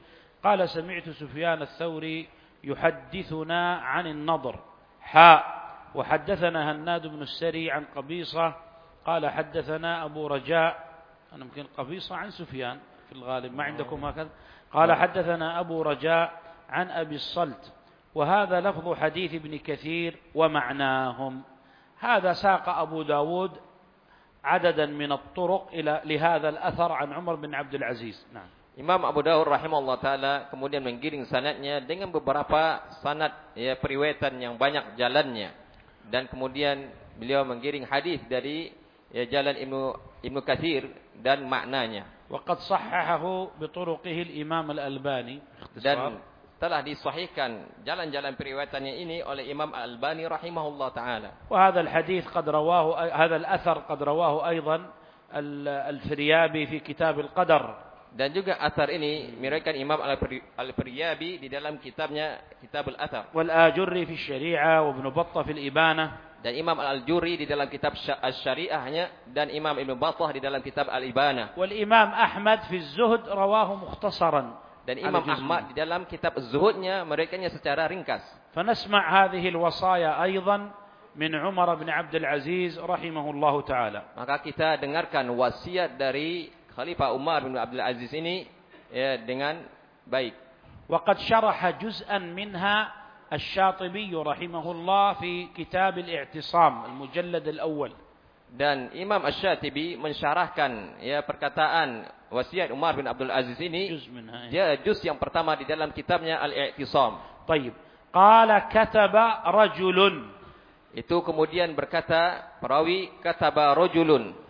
قال سمعت سفيان الثوري يحدثنا عن النضر. حاء وحدثنا هناد بن السري عن قبيصة قال حدثنا أبو رجاء أنا يمكن قبيصة عن سفيان في الغالب ما عندكم هكذا؟ قال حدثنا أبو رجاء عن أبي الصلت وهذا لفظ حديث ابن كثير ومعناهم. هذا ساق أبو داود عددا من الطرق إلى لهذا الأثر عن عمر بن عبد العزيز. نعم.
Imam Abu Daud rahimahullah taala kemudian menggiring sanadnya dengan beberapa sanad ya periwayatan yang banyak jalannya. dan kemudian beliau menggiring hadis dari ya, jalan Ibnu Ibnu Katsir dan maknanya.
Waqad sahahahu bi turuqihi al-Imam
al-Albani.
Dan
telah disahihkan jalan-jalan periwayatannya ini oleh Imam Al-Albani rahimahullah taala.
Wa hadha al-hadith qad rawahu hadha al-athar qad rawahu aidan al-Firyabi fi kitab al-Qadar.
Dan juga athar ini meriwayatkan Imam Al-Firyabi di dalam kitabnya Kitabul Athar.
والآجري في الشريعة وابن بطة في الإبانة
Dan Imam Al-Juri di dalam kitab Sya- Asy-Syariahnya dan Imam Ibn Battah di dalam kitab Al-Ibana.
والإمام أحمد في الزهد رواه مختصرا
Dan
على
Imam
جزء
Ahmad di dalam kitab Zuhudnya meriwayatkannya secara ringkas.
فنسمع هذه الوصايا أيضا من عمر بن عبد العزيز رحمه الله تعالى
Maka kita dengarkan wasiat dari Khalifah Umar bin Abdul Aziz ini ya, dengan baik.
Waqad syaraha juz'an minha al-Shatibi rahimahullah fi Kitab Al-I'tisam al-mujallad al-awwal.
Dan Imam Asy-Syatibi mensyarahkan ya perkataan wasiat Umar bin Abdul Aziz ini
juz minha, ya.
dia juz yang pertama di dalam kitabnya Al-I'tisam.
Baik. Qala kataba rajulun.
Itu kemudian berkata perawi kataba rajulun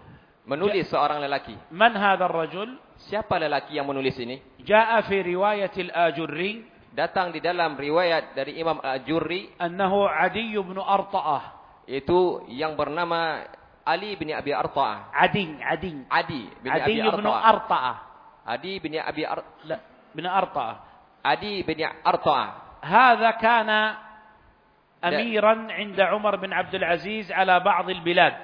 menulis seorang lelaki.
من هذا الرجل
Siapa lelaki yang menulis ini?
جاء في رواية الآجري
Datang di dalam riwayat dari Imam Al-Jurri
أنه عدي بن أرطأة
itu yang bernama Ali bin Abi Arta'ah.
عدي عدي
Adi bin
عدي
Abi
بن
Arta'ah.
أرطأة
Adi bin Abi Ar
لا بن أرطأة
Adi bin Arta'ah.
هذا كان أميرا عند عمر بن عبد العزيز على بعض البلاد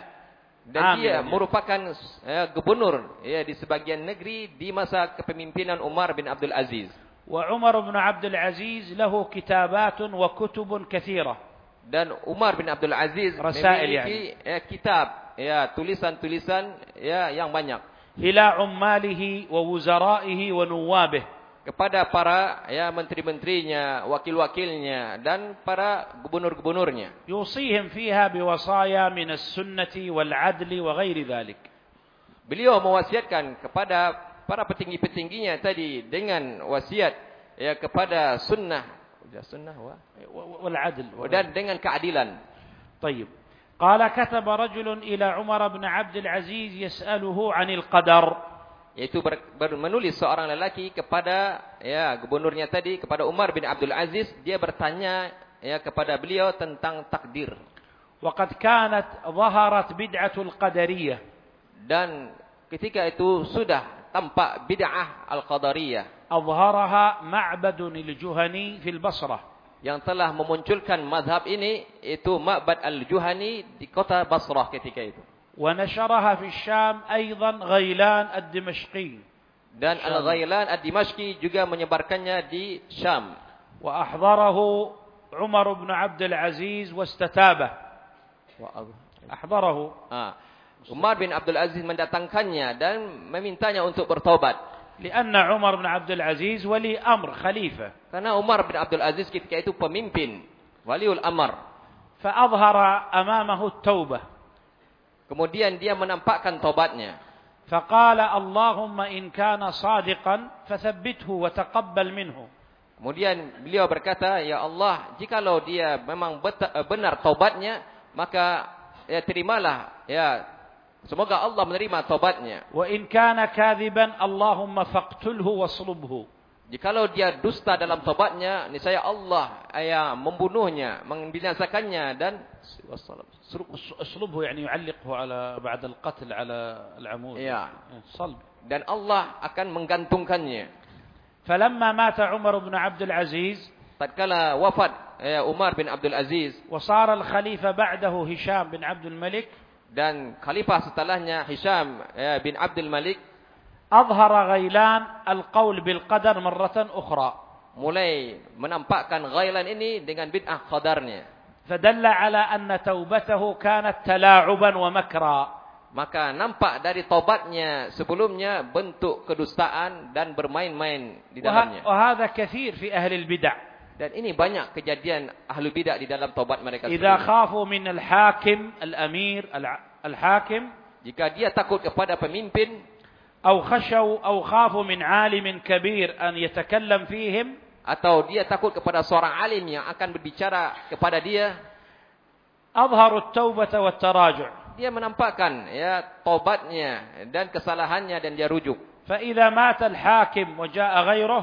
dan
Amin.
dia merupakan ya, gubernur ya, di sebagian negeri di masa kepemimpinan Umar bin Abdul Aziz.
Wa Umar bin Abdul Aziz lahu kitabatun wa kutubun kathira.
Dan Umar bin Abdul Aziz
Rasail
memiliki yani. ya, kitab ya tulisan-tulisan ya yang banyak.
Hila ummalihi wa wuzara'ihi wa nuwabih
kepada para ya menteri-menterinya, wakil-wakilnya dan para gubernur-gubernurnya.
Yusihim fiha biwasaya min as-sunnati wal 'adli wa ghairi dhalik.
Beliau mewasiatkan kepada para petinggi-petingginya tadi dengan wasiat ya kepada sunnah, sunnah wa
wal 'adl
dan dengan keadilan.
Tayib. Qala kataba rajulun ila Umar bin Abdul Aziz yas'aluhu 'anil qadar
yaitu ber, ber, menulis seorang lelaki kepada ya gubernurnya tadi kepada Umar bin Abdul Aziz. Dia bertanya ya kepada beliau tentang takdir.
Waqad kanat zaharat bid'atul qadariyah.
Dan ketika itu sudah tampak bid'ah al-qadariyah.
Azharaha ma'badun al-juhani fil basrah.
Yang telah memunculkan mazhab ini itu ma'bad al-juhani di kota basrah ketika itu.
ونشرها في الشام أيضا غيلان الدمشقي
dan Al-Ghailan Ad-Dimashqi juga menyebarkannya di Syam.
Wa ahdarahu Umar bin Abdul Aziz wastatabah. Wa ahdarahu.
Ah. Umar bin Abdul Aziz mendatangkannya dan memintanya untuk bertaubat.
Lianna Umar bin Abdul Aziz wali amr khalifah.
Karena Umar bin Abdul Aziz ketika itu pemimpin, waliul amr.
Fa adhara amamahu at-taubah.
Kemudian dia menampakkan tobatnya.
Faqala Allahumma in kana sadiqan fathabbithu wa taqabbal minhu.
Kemudian beliau berkata, "Ya Allah, jikalau dia memang eh, benar tobatnya, maka ya terimalah ya semoga Allah menerima tobatnya."
Wa in kana kadhiban Allahumma faqtulhu waslubhu.
Jikalau dia dusta dalam tobatnya, niscaya Allah ayah membunuhnya, membinasakannya dan
wassalam. Uslubhu yani yu'alliqhu ala ba'd al-qatl ala al-amud.
Ya.
ya. Salb.
Dan Allah akan menggantungkannya.
Falamma mata Umar bin Abdul Aziz,
tatkala wafat ya, Umar bin Abdul Aziz,
wa sara al-khalifa ba'dahu Hisham bin Abdul Malik
dan khalifah setelahnya Hisham ya, bin Abdul Malik
أظهر غيلان القول بالقدر مرة أخرى
mulai menampakkan ghailan ini dengan bid'ah qadarnya.
فدل على أن توبته كانت تلاعبا ومكرا
Maka nampak dari tobatnya sebelumnya bentuk kedustaan dan bermain-main di
وه-
dalamnya.
وهذا كثير في أهل البدع
Dan ini banyak kejadian ahlu bidah di dalam tobat mereka.
إذا
sebelumnya.
خافوا من الحاكم الأمير الع- الحاكم
Jika dia takut kepada pemimpin
أو خشوا أو خافوا من عالم كبير أن يتكلم فيهم
atau dia takut kepada seorang alim yang akan berbicara kepada dia,
أظهروا التوبة والتراجع
dia menampakkan ya tobatnya dan kesalahannya dan dia rujuk.
فإذا مات الحاكم وجاء غيره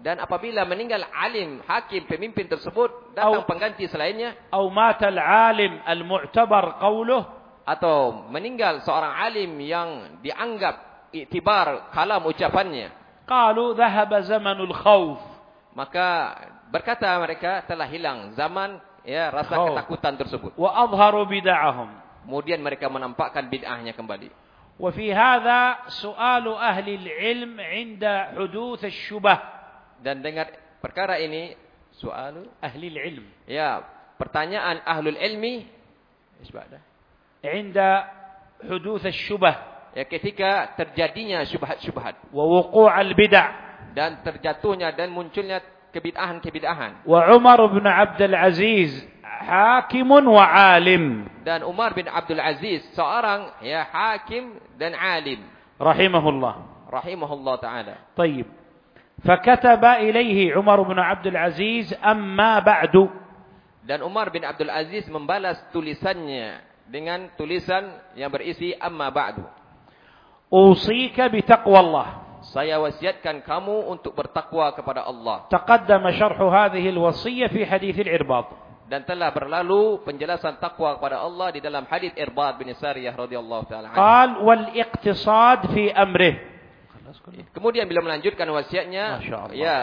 Dan apabila meninggal alim, hakim, pemimpin tersebut, datang
Au-
pengganti selainnya,
أو مات العالم المعتبر قوله
atau meninggal seorang alim yang dianggap iktibar kalam ucapannya,
قالوا ذهب زمن الخوف
Maka berkata mereka telah hilang zaman ya rasa
Khawf.
ketakutan tersebut.
وأظهروا بدعهم
Kemudian mereka menampakkan bid'ahnya kembali.
وفي هذا سؤال أهل العلم عند حدوث الشبه
Dan dengar perkara ini soal
أهل العلم
ya pertanyaan ahlul ilmi Isbada.
عند حدوث الشبه
ya ketika terjadinya syubhat-syubhat
ووقوع البدع
dan terjatuhnya dan munculnya kebid'ahan-kebid'ahan
وعمر بن عبد العزيز حاكم وعالم
dan Umar bin Abdul Aziz seorang ya hakim dan alim
رحمه الله
rahimahullah taala
طيب فكتب إليه عمر بن عبد العزيز أما بعد
dan Umar bin Abdul Aziz membalas tulisannya dengan tulisan yang berisi amma ba'du
Usika bitaqwa Allah.
Saya wasiatkan kamu untuk bertakwa kepada Allah.
Taqaddama syarhu hadhihi al-wasiyyah fi hadits al-Irbad.
Dan telah berlalu penjelasan takwa kepada Allah di dalam hadis Irbad bin Sariyah radhiyallahu taala anhu.
Qal wal iqtisad fi amrih.
Kemudian bila melanjutkan wasiatnya, ya,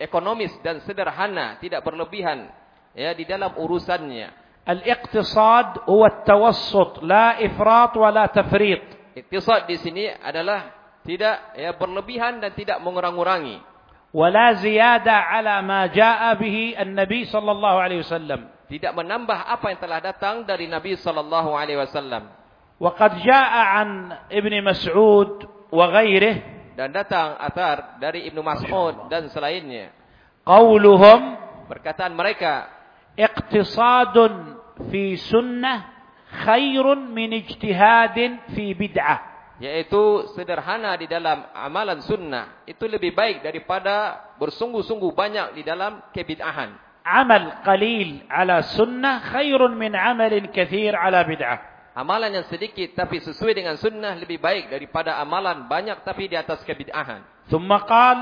ekonomis dan sederhana, tidak berlebihan ya di dalam urusannya.
Al-iqtisad huwa at-tawassut, la ifrat wa la tafrit.
Iktisad di sini adalah tidak ya berlebihan dan tidak mengurang-urangi.
Wala ziyada ala ma jaa bihi an-nabi sallallahu alaihi wasallam.
Tidak menambah apa yang telah datang dari Nabi sallallahu alaihi wasallam.
Waqad jaa an Ibnu Mas'ud wa ghairihi
dan datang atar dari Ibnu Mas'ud dan selainnya.
Qauluhum
perkataan mereka
iqtisadun fi sunnah khairun min ijtihadin fi bid'ah.
Yaitu sederhana di dalam amalan sunnah. Itu lebih baik daripada bersungguh-sungguh banyak di dalam kebid'ahan.
Amal qalil ala sunnah khairun min amalin kathir ala bid'ah.
Amalan yang sedikit tapi sesuai dengan sunnah lebih baik daripada amalan banyak tapi di atas kebid'ahan.
Thumma qal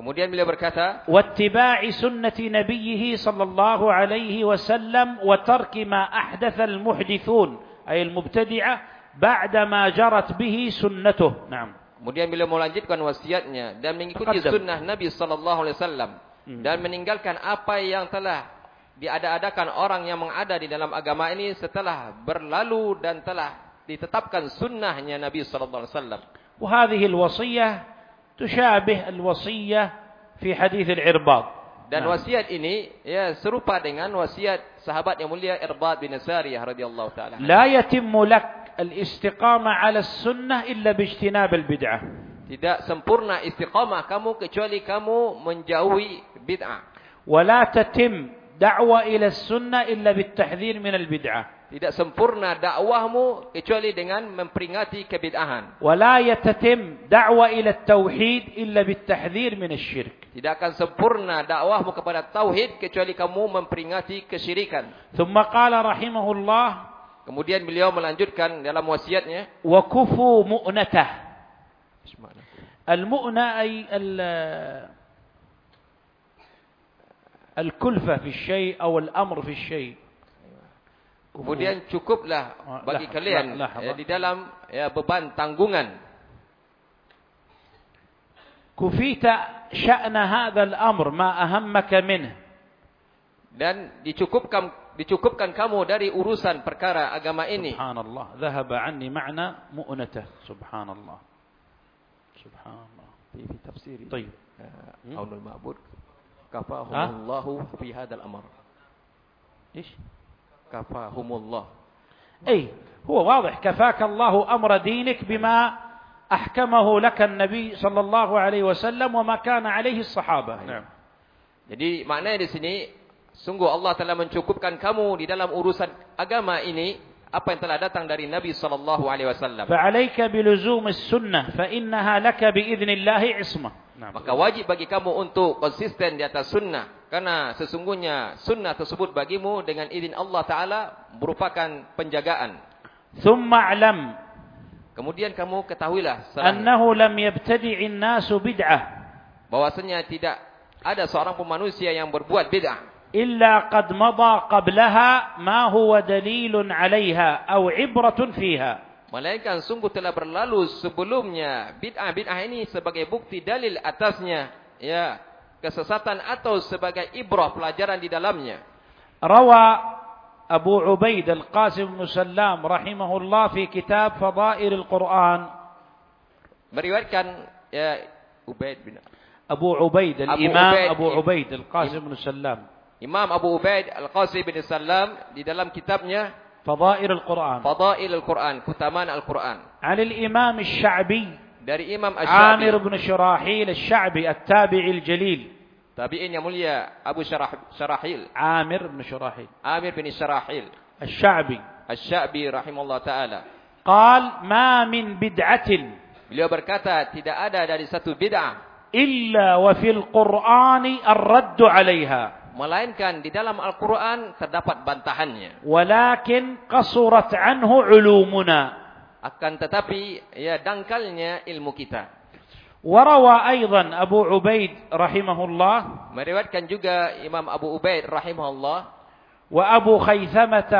Kemudian beliau berkata,
واتباع سنة نبيه صلى الله عليه وسلم وترك ما أحدث المحدثون أي المبتدعة بعدما جرت به سنته نعم
kemudian beliau melanjutkan wasiatnya dan mengikuti
Taqaddam.
sunnah Nabi sallallahu alaihi wasallam
Hmm.
dan meninggalkan apa yang telah diada-adakan orang yang mengada di dalam agama ini setelah berlalu dan telah ditetapkan sunnahnya Nabi sallallahu alaihi wasallam.
وهذه الوصية تشابه الوصية في حديث العرباض
dan
nah.
wasiat ini ya serupa dengan wasiat sahabat yang mulia Irbad bin Sariyah radhiyallahu taala.
La yatimmu lak al-istiqamah 'ala as-sunnah illa bi ijtinab al-bid'ah.
Tidak sempurna istiqamah kamu kecuali kamu menjauhi bid'ah.
Wa la tatim da'wa ila as-sunnah illa bi at-tahdhir min al-bid'ah.
Tidak sempurna dakwahmu kecuali dengan memperingati kebid'ahan.
ولا يتتم دعوة إلى التوحيد إلا بالتحذير من الشرك
Tidak akan sempurna dakwahmu kepada tauhid kecuali kamu memperingati kesyirikan.
ثم قال رحمه الله
Kemudian beliau melanjutkan dalam wasiatnya.
وكفوا مؤنته المؤنة أي ال- الكلفة في الشيء أو الأمر في الشيء
Kemudian hmm. cukuplah ah,
bagi
kalian ya, di dalam ya, beban tanggungan.
Kufita sya'na hadzal amr ma ahammaka minh.
Dan dicukupkan dicukupkan kamu dari urusan perkara agama ini.
Subhanallah, dhahaba anni ma'na mu'natah. Subhanallah. Subhanallah.
Fi tafsir.
Baik.
Ya, Aunul ma'bud kafahu Allahu fi hadzal amr. Ish?
إيش
Kafahumullah.
أي هو واضح كفاك الله أمر دينك بما أحكمه لك النبي صلى الله عليه وسلم وما كان عليه الصحابة نعم
Jadi maknanya di sini sungguh Allah telah mencukupkan kamu di dalam urusan agama ini apa yang telah datang dari Nabi sallallahu alaihi wasallam.
فعليك بلزوم السنة فإنها لك بإذن الله عصمة نعم
Maka wajib bagi kamu untuk konsisten di atas sunnah karena sesungguhnya sunnah tersebut bagimu dengan izin Allah taala merupakan penjagaan.
ثم اعلم
Kemudian kamu ketahuilah selang-
أنه لم يبتدع الناس بدعة
bahwasanya tidak ada seorang pun manusia yang berbuat bid'ah
إلا قد مضى قبلها ما هو دليل عليها أو عبرة فيها
Melainkan sungguh telah berlalu sebelumnya bid'ah-bid'ah ini sebagai bukti dalil atasnya ya kesesatan atau sebagai ibrah pelajaran di dalamnya.
Rawa Abu Ubaid Al-Qasim bin Sallam rahimahullah fi kitab Fadha'il Al-Quran.
Meriwayatkan ya Ubaid bin Abu
Ubaid
Al-Imam
Abu Ubaid Al-Qasim bin Sallam.
Imam Abu Ubaid Al-Qasim bin Sallam di dalam kitabnya
Fadha'il Al-Qur'an
Fadha'il Al-Qur'an kutaman Al-Qur'an
Ali Al-Imam Asy-Sya'bi
dari Imam
Asy-Sya'bi
Amir
bin Syurahil Asy-Sya'bi At-Tabi'i Al-Jalil
Tabi'in yang mulia Abu Syarah, Syarahil.
Amir bin Syarahil.
Amir bin Syarahil.
Al-Sya'bi.
Al-Sya'bi rahimahullah taala.
Qal ma min bid'atin.
Beliau berkata tidak ada dari satu bid'ah
illa wa fil Qur'ani ar-radd 'alaiha.
Melainkan di dalam Al-Quran terdapat bantahannya.
Walakin anhu ulumuna.
Akan tetapi ya dangkalnya ilmu kita.
وروى أيضا أبو عبيد رحمه الله
Meriwayatkan juga Imam Abu Ubaid rahimahullah
وأبو خيثمة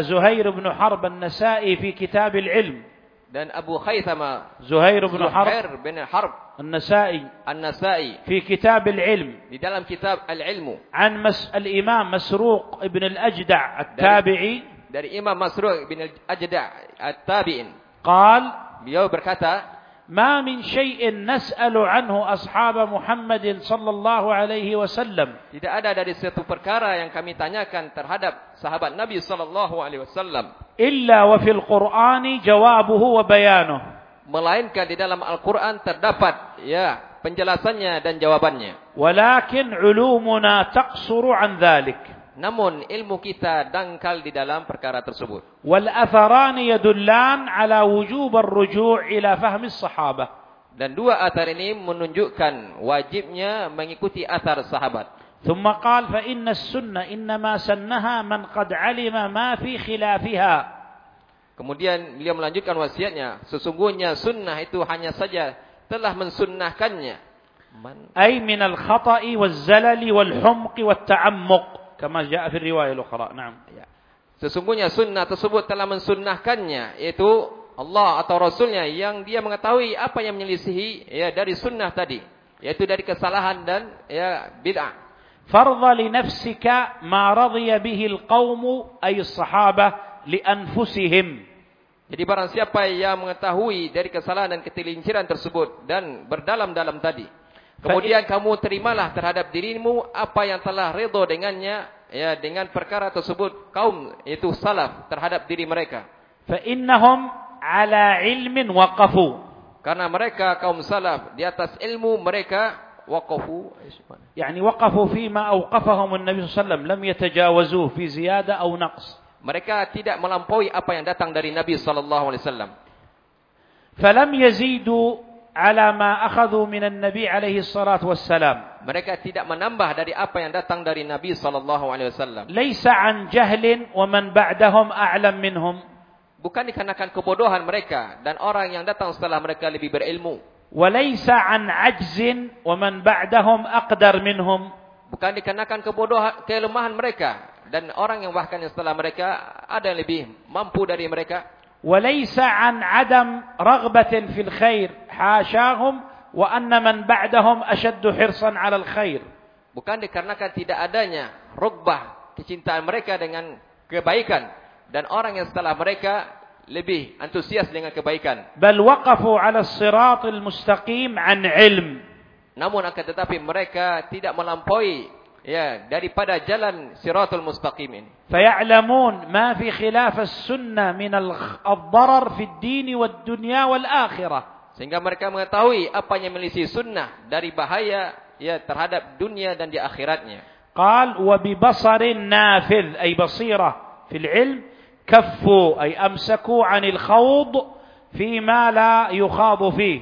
زهير بن حرب النسائي في كتاب العلم
dan Abu Khaythama
زهير بن حرب
Zuhair bin Harb
النسائي
An-Nasai
في كتاب العلم
di dalam kitab Al-Ilmu
عن مس الإمام مسروق ابن الأجدع التابعي
dari Imam Masruq bin Al-Ajda' At-Tabi'in.
قال
Beliau berkata,
ما من شيء نسأل عنه أصحاب محمد صلى الله عليه وسلم
tidak ada dari satu perkara yang kami tanyakan terhadap sahabat Nabi sallallahu alaihi wasallam
إلا وفي القرآن جوابه وبيانه
melainkan di dalam Al-Qur'an terdapat ya penjelasannya dan jawabannya.
ولكن علومنا تقصر عن ذلك
Namun ilmu kita dangkal di dalam perkara tersebut.
والأثران يدلان على وجوب الرجوع إلى فهم الصحابة
Dan dua athar ini menunjukkan wajibnya mengikuti athar sahabat.
ثم قال فإن السنة إنما سنها من قد علم ما في خلافها
Kemudian beliau melanjutkan wasiatnya, sesungguhnya sunnah itu hanya saja telah mensunnahkannya. Man
أي من الخطأ والزلل والحمق والتعمق kama jaa fi riwayat al-ukhra. Naam.
Ya. Sesungguhnya sunnah tersebut telah mensunnahkannya yaitu Allah atau Rasulnya yang dia mengetahui apa yang menyelisihi ya dari sunnah tadi yaitu dari kesalahan dan ya bid'ah.
Fardha li nafsika ma radiya bihi al-qaum ay sahabah li anfusihim.
Jadi barang siapa yang mengetahui dari kesalahan dan ketelinciran tersebut dan berdalam-dalam tadi Kemudian kamu terimalah terhadap dirimu apa yang telah redha dengannya ya dengan perkara tersebut kaum itu salaf terhadap diri mereka.
Fa innahum ala ilmin waqafu.
Karena mereka kaum salaf di atas ilmu mereka waqafu.
Yaani waqafu fi ma awqafahum an-nabi sallam lam yatajawazu fi ziyada aw naqs.
Mereka tidak melampaui apa yang datang dari Nabi sallallahu alaihi wasallam.
Falam yazidu ala ma akhadhu minan nabi alaihi salatu wassalam.
Mereka tidak menambah dari apa yang datang dari nabi sallallahu alaihi wasallam.
Laisa an jahlin wa man ba'dahum a'lam minhum.
Bukan dikarenakan kebodohan mereka dan orang yang datang setelah mereka lebih berilmu.
Walaysa an ajzin wa man ba'dahum aqdar minhum.
Bukan dikarenakan kebodohan kelemahan mereka dan orang yang bahkan yang setelah mereka ada yang lebih mampu dari mereka.
وليس عن عدم رغبة في الخير hasyahum wa anna man ba'dahum ashaddu hirsan 'alal.
Bukan dikarenakan tidak adanya rugbah kecintaan mereka dengan kebaikan dan orang yang setelah mereka lebih antusias dengan kebaikan.
Bal waqafu 'ala siratil mustaqim 'an ilm.
Namun akan tetapi mereka tidak melampaui ya daripada jalan siratul mustaqim ini.
Fayalamun ma fi khilaf as-sunnah min al-darar fi ad-din wad-dunya wal-akhirah.
Sehingga mereka mengetahui apa yang melisi sunnah dari bahaya ya terhadap dunia dan di akhiratnya.
Qal wa bi basarin nafidh ay basirah fil ilm kaffu ay amsaku 'anil khawd fi ma la yukhadu fi.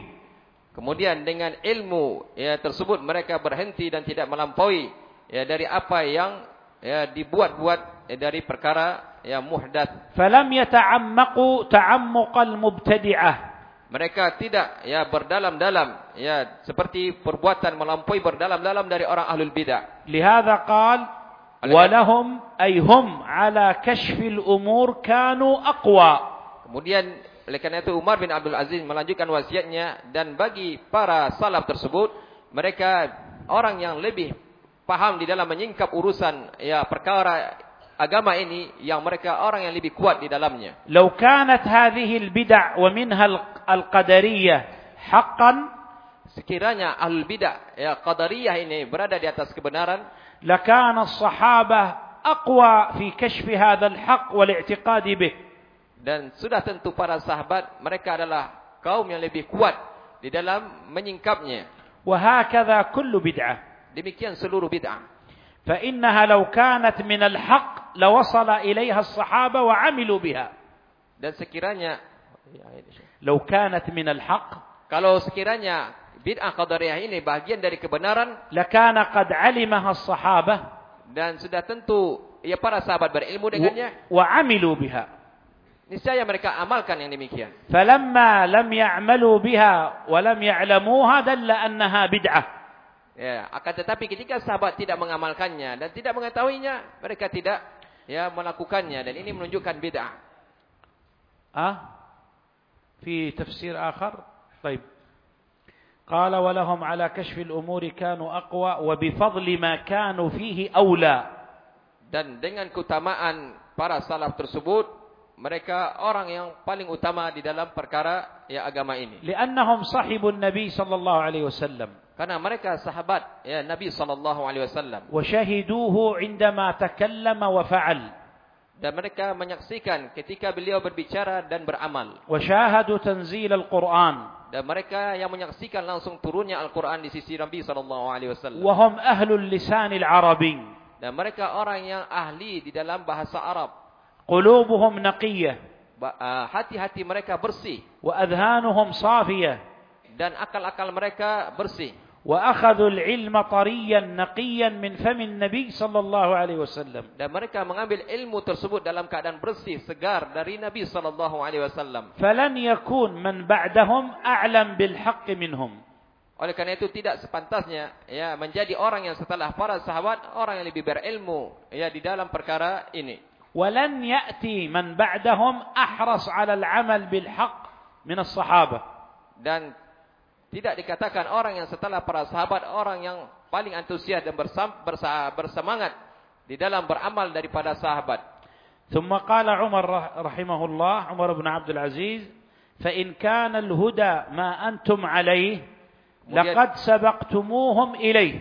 Kemudian dengan ilmu ya tersebut mereka berhenti dan tidak melampaui ya dari apa yang ya dibuat-buat ya, dari perkara ya muhdats.
Falam yata'ammaqu ta'ammuqal mubtadi'ah
mereka tidak ya berdalam-dalam ya seperti perbuatan melampaui berdalam-dalam dari orang ahlul bidah.
Lihada qal walahum ayhum ala kashfil umur kanu aqwa.
Kemudian oleh karena itu Umar bin Abdul Aziz melanjutkan wasiatnya dan bagi para salaf tersebut mereka orang yang lebih paham di dalam menyingkap urusan ya perkara agama ini yang mereka orang yang lebih kuat di dalamnya.
Lau kanat hadhihi al-bid'ah wa minha al-qadariyah
haqqan sekiranya al-bid'ah ya qadariyah ini berada di atas kebenaran,
lakana as-sahabah aqwa fi kashf hadha al-haqq wal i'tiqad bih.
Dan sudah tentu para sahabat mereka adalah kaum yang lebih kuat di dalam menyingkapnya.
Wa hakadha kullu bid'ah.
Demikian seluruh bid'ah.
فإنها لو كانت من الحق لوصل إليها الصحابة وعملوا بها.
Dan sekiranya
لو كانت من الحق
kalau sekiranya bid'ah qadariyah ini bagian dari kebenaran
لكان قد علمها الصحابة
dan sudah tentu ya para sahabat berilmu dengannya
وعملوا بها
Niscaya mereka amalkan yang demikian.
فلما لم يعملوا بها ولم يعلموها دل أنها بدعة.
Ya, akan tetapi ketika sahabat tidak mengamalkannya dan tidak mengetahuinya, mereka tidak ya melakukannya dan ini menunjukkan bid'ah.
Ah? Fi tafsir akhar? Baik. Qala wa lahum ala kashfi al-umuri kanu aqwa wa bi fadli ma kanu fihi aula.
Dan dengan keutamaan para salaf tersebut, mereka orang yang paling utama di dalam perkara ya agama ini.
Li'annahum sahibun Nabi sallallahu alaihi wasallam.
Karena mereka sahabat ya, Nabi sallallahu alaihi wasallam.
Wa syahiduhu indama takallama wa fa'al.
Dan mereka menyaksikan ketika beliau berbicara dan beramal.
Wa syahadu tanzil al-Qur'an.
Dan mereka yang menyaksikan langsung turunnya Al-Quran di sisi Nabi sallallahu alaihi wasallam.
Wa hum ahlul lisanil Arabi.
Dan mereka orang yang ahli di dalam bahasa Arab.
Qulubuhum naqiyah.
Ah, hati-hati mereka bersih.
Wa adhanuhum safiyah.
Dan akal-akal mereka bersih.
وأخذوا العلم طريا نقيا من فم النبي صلى الله عليه وسلم
dan mereka mengambil ilmu tersebut dalam keadaan bersih segar dari Nabi sallallahu alaihi wasallam
فلن يكون من بعدهم أعلم بالحق منهم
oleh karena itu tidak sepantasnya ya menjadi orang yang setelah para sahabat orang yang lebih berilmu ya di dalam perkara ini
ولن يأتي من بعدهم أحرص على العمل بالحق من الصحابة
dan tidak dikatakan orang yang setelah para sahabat orang yang paling antusias dan bersemangat di dalam beramal daripada sahabat.
ثم قال عمر رحمه الله عمر بن عبد العزيز فإن كان الهدى ما أنتم عليه لقد سبقتموهم إليه.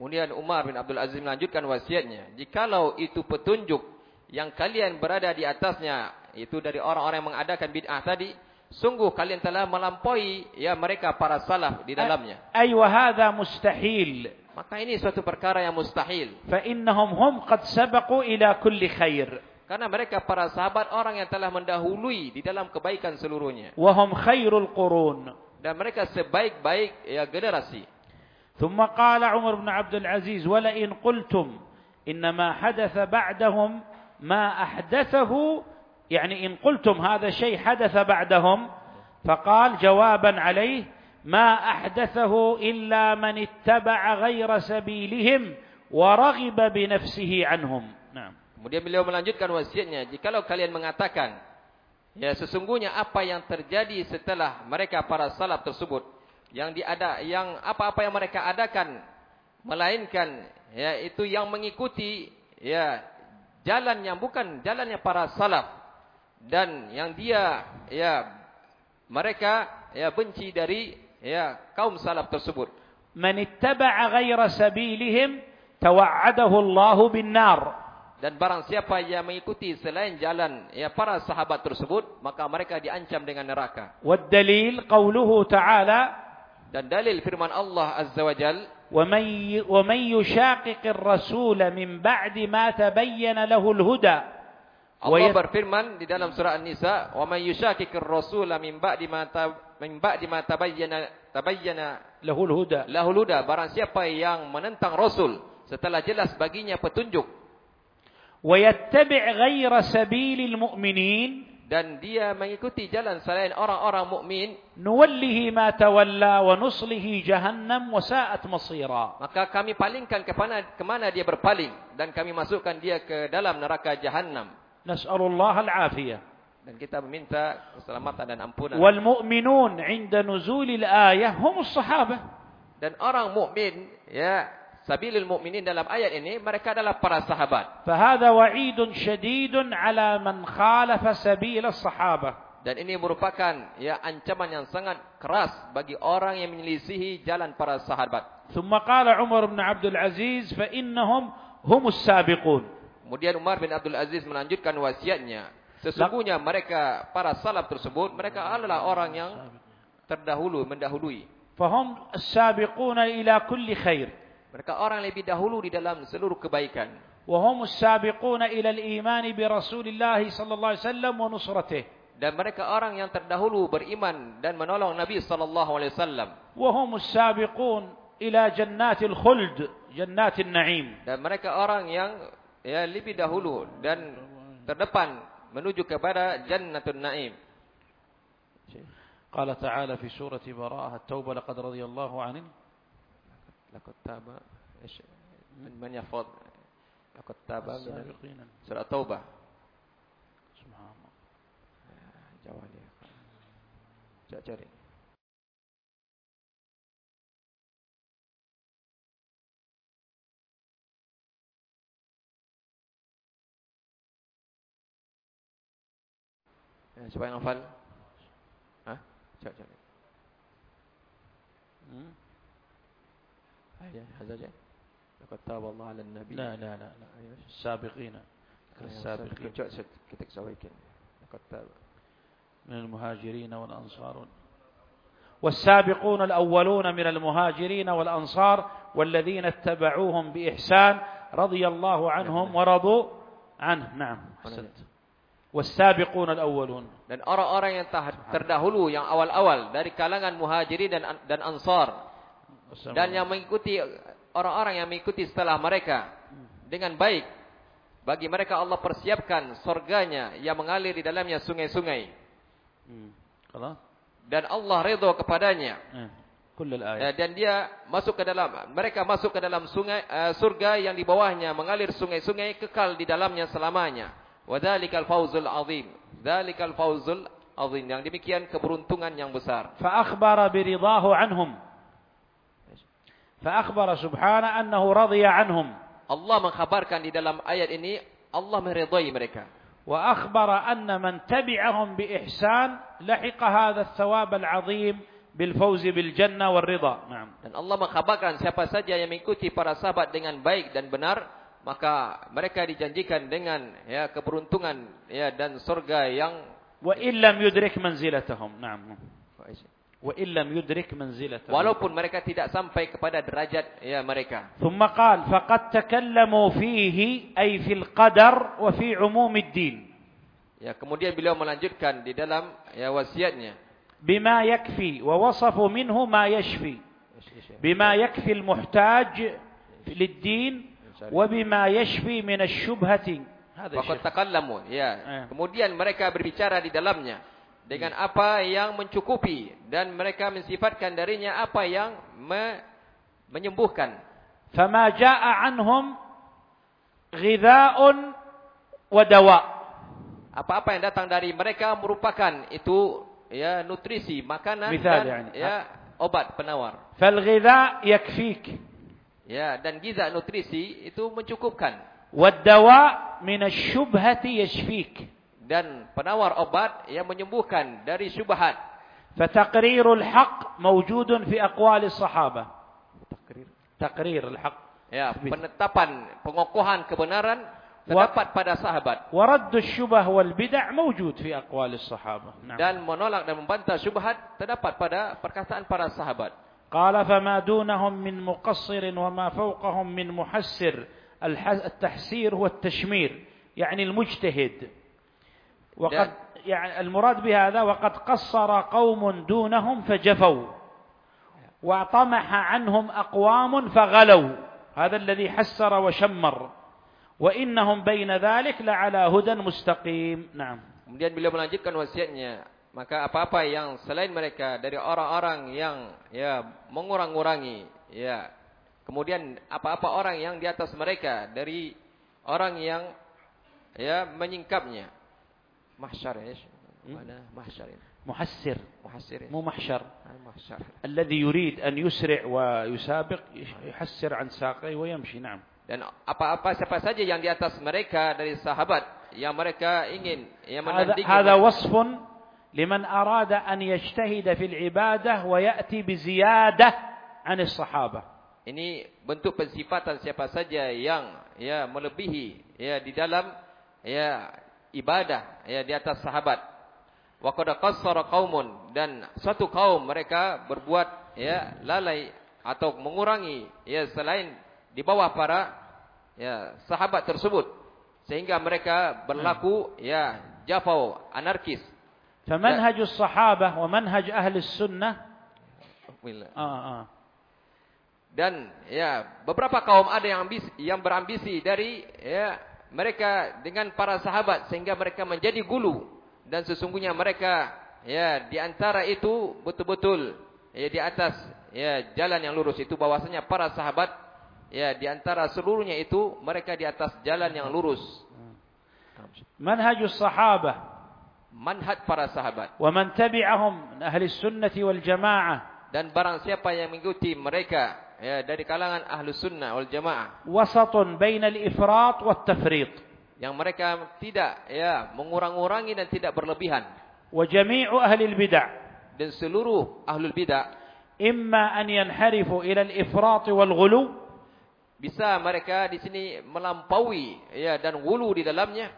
Kemudian Umar bin Abdul Aziz melanjutkan wasiatnya, jikalau itu petunjuk yang kalian berada di atasnya itu dari orang-orang yang mengadakan bid'ah tadi sungguh kalian telah melampaui ya mereka para salaf di dalamnya
ay wa hadha mustahil
maka ini suatu perkara yang mustahil
fa innahum hum qad sabaqu ila kulli khair
karena mereka para sahabat orang yang telah mendahului di dalam kebaikan seluruhnya
wa hum khairul qurun
dan mereka sebaik-baik ya generasi
ثم قال عمر بن عبد العزيز ولئن قلتم إنما حدث بعدهم ما أحدثه يعني إن قلتم هذا الشيء حدث بعدهم فقال جوابا عليه ما أحدثه إلا من اتبع غير سبيلهم ورغب بنفسه عنهم نعم
Kemudian beliau melanjutkan wasiatnya, jikalau kalian mengatakan, ya sesungguhnya apa yang terjadi setelah mereka para salaf tersebut, yang diada, yang apa-apa yang mereka adakan, melainkan ya itu yang mengikuti ya jalan yang bukan jalannya para salaf dan yang dia ya mereka ya benci dari ya kaum salaf tersebut.
Man ittaba'a ghaira sabilihim tawa'adahu Allah bin nar.
Dan barang siapa yang mengikuti selain jalan ya para sahabat tersebut maka mereka diancam dengan neraka.
Wad dalil qauluhu ta'ala
dan dalil firman Allah Azza wa Jalla
ومن ومن يشاقق الرسول من بعد ما تبين له الهدى
Allah berfirman di dalam surah An-Nisa, "Wa man yushaqiqir rasula min ba'di ma min ba'di ma tabayyana tabayyana
lahul huda."
Lahul huda, barang siapa yang menentang Rasul setelah jelas baginya petunjuk.
Wa yattabi' ghayra sabilil mu'minin
dan dia mengikuti jalan selain orang-orang mukmin
nuwallihi ma tawalla wa nuslihi jahannam wa sa'at masira
maka kami palingkan ke mana dia berpaling dan kami masukkan dia ke dalam neraka jahannam
Nas'alullah al-afiyah.
Dan kita meminta keselamatan dan ampunan.
Wal mu'minun 'inda nuzulil ayah humus sahabah.
Dan orang mukmin ya Sabilil mu'minin dalam ayat ini mereka adalah para sahabat.
Fahada wa'idun syadidun ala man khalafa sabil sahabah.
Dan ini merupakan ya ancaman yang sangat keras bagi orang yang menyelisihi jalan para sahabat.
Thumma qala Umar bin Abdul Aziz fa innahum humus sabiqun.
Kemudian Umar bin Abdul Aziz melanjutkan wasiatnya. Sesungguhnya mereka para salaf tersebut mereka adalah orang yang terdahulu mendahului.
Fahum sabiquna ila kulli khair.
Mereka orang yang lebih dahulu di dalam seluruh kebaikan.
Wahum sabiquna ila al-iman bi Rasulillah sallallahu alaihi wasallam wa
dan mereka orang yang terdahulu beriman dan menolong Nabi sallallahu alaihi wasallam.
Sabiqun ila jannatil khuld, na'im.
Dan mereka orang yang ya lebih dahulu dan terdepan menuju kepada Jannatul Naim.
قال تعالى في سورة براءة التوبة لقد رضي الله عنه
Laqad taba ish man yafad laqad taba min
السابقين
surah Taubah.
سبحان الله
Jawab dia. Cak cari. Ya, siapa yang hafal? Hah? Coba, coba.
Hmm.
Ya, hadza ja. Laqad taballahu 'alan nabiy. La
la la la. Sabiqina. Sabiqin. Kira sabiqin.
Coba set, kita kesawaikan. Laqad tab.
Min al-muhajirin wal ansar. والسابقون الأولون من المهاجرين والأنصار والذين اتبعوهم بإحسان رضي الله عنهم ورضوا عنه نعم حسنت والسابقون الأولون
Dan orang-orang yang tah- terdahulu yang awal-awal dari kalangan muhajirin dan dan ansar dan yang mengikuti orang-orang yang mengikuti setelah mereka dengan baik bagi mereka Allah persiapkan surganya yang mengalir di dalamnya sungai-sungai
مم. خلاص
dan Allah redha kepadanya
إيه. كل
Ya,
الآية
dan dia masuk ke dalam mereka masuk ke dalam sungai eh, surga yang di bawahnya mengalir sungai-sungai kekal di dalamnya selamanya Wa fauzul azim. Dzalikal fauzul azim. Yang demikian keberuntungan yang besar.
Fa akhbara bi anhum. Fa akhbara subhana annahu radhiya anhum.
Allah mengkhabarkan di dalam ayat ini Allah meridai mereka.
Wa akhbara anna man tabi'ahum bi ihsan lahiqa hadha ats-tsawab al-'azim bil bil jannah war ridha.
Dan Allah mengkhabarkan siapa saja yang mengikuti para sahabat dengan baik dan benar, maka mereka dijanjikan dengan ya keberuntungan ya dan surga yang
wa illam yudrik manzilatahum. Na'am. Wa illam yudrik manzilatahum.
Walaupun mereka tidak sampai kepada derajat ya mereka.
Thumma qala faqad takallamu fihi ay fil qadar wa fi umumid din
ya kemudian beliau melanjutkan di dalam ya wasiatnya.
Bima yakfi wa wasafu minhu ma yashfi. Bima yakfi al muhtaj lid din وبما يشفي من الشبهة هذا
Waqad
الشيء
takallamu. Ya.
Eh.
Kemudian mereka berbicara di dalamnya dengan apa yang mencukupi dan mereka mensifatkan darinya apa yang me menyembuhkan.
فما جاء عنهم غذاء ودواء
Apa-apa yang datang dari mereka merupakan itu ya nutrisi, makanan
Misal,
dan
yani.
ya obat penawar.
فالغذاء يكفيك
Ya, dan giza nutrisi itu mencukupkan.
Wadawa minasyubhati yashfik.
Dan penawar obat yang menyembuhkan dari syubhat.
Fataqrirul haq mawjudun fi aqwali sahabah. Taqrir. Taqrir haq.
Ya, penetapan, pengokohan kebenaran terdapat pada sahabat.
Waraddu syubah wal bid'ah mawjud fi aqwali sahabah. Nah.
Dan menolak dan membantah syubhat terdapat pada perkataan para sahabat.
قال فما دونهم من مقصر وما فوقهم من محسر. التحسير هو التشمير يعني المجتهد. وقد يعني المراد بهذا وقد قصر قوم دونهم فجفوا وطمح عنهم أقوام فغلوا. هذا الذي حسر وشمر. وإنهم بين ذلك لعلى هدى مستقيم. نعم.
Kemudian beliau melanjutkan wasiatnya, maka apa-apa yang selain mereka dari orang-orang yang ya mengurang-urangi, ya. Kemudian apa-apa orang yang di atas mereka dari orang yang ya menyingkapnya. Mahsyar ya. Mana mahsyar ini?
محسر
Muhassir ini.
مو محشر
Ah, mahsyar.
الذي يريد أن يسرع ويسابق يحسر عن ساقيه ويمشي نعم
Dan apa-apa siapa saja yang di atas mereka dari sahabat yang mereka ingin yang
هذا,
menandingi
هذا
mereka.
liman arada an yajtahida fil ibadah wa ya'ti biziyadah anis sahabah.
Ini bentuk pensifatan siapa saja yang ya melebihi ya di dalam ya ibadah ya di atas sahabat. Wa qad qassara qaumun dan satu kaum mereka berbuat ya lalai atau mengurangi ya selain di bawah para ya sahabat tersebut sehingga mereka berlaku ya jafau anarkis
فمنهج الصحابة ومنهج أهل السنة آه آه
Dan ya beberapa kaum ada yang ambisi, yang berambisi dari ya mereka dengan para sahabat sehingga mereka menjadi gulu dan sesungguhnya mereka ya di antara itu betul-betul ya di atas ya jalan yang lurus itu bahwasanya para sahabat ya di antara seluruhnya itu mereka di atas jalan yang lurus.
منهج الصحابة
manhaj para sahabat.
Wa man tabi'ahum ahli sunnati wal jamaah.
Dan barang siapa yang mengikuti mereka ya, dari kalangan ahlu sunnah wal jamaah.
Wasatun bainal ifrat wat.
Yang mereka tidak ya mengurang-urangi dan tidak berlebihan.
Wa jami'u ahli bidah.
Dan seluruh ahlul bidah.
Imma an yanharifu ila al-ifrat wal ghulu.
Bisa mereka di sini melampaui ya dan gulu di dalamnya.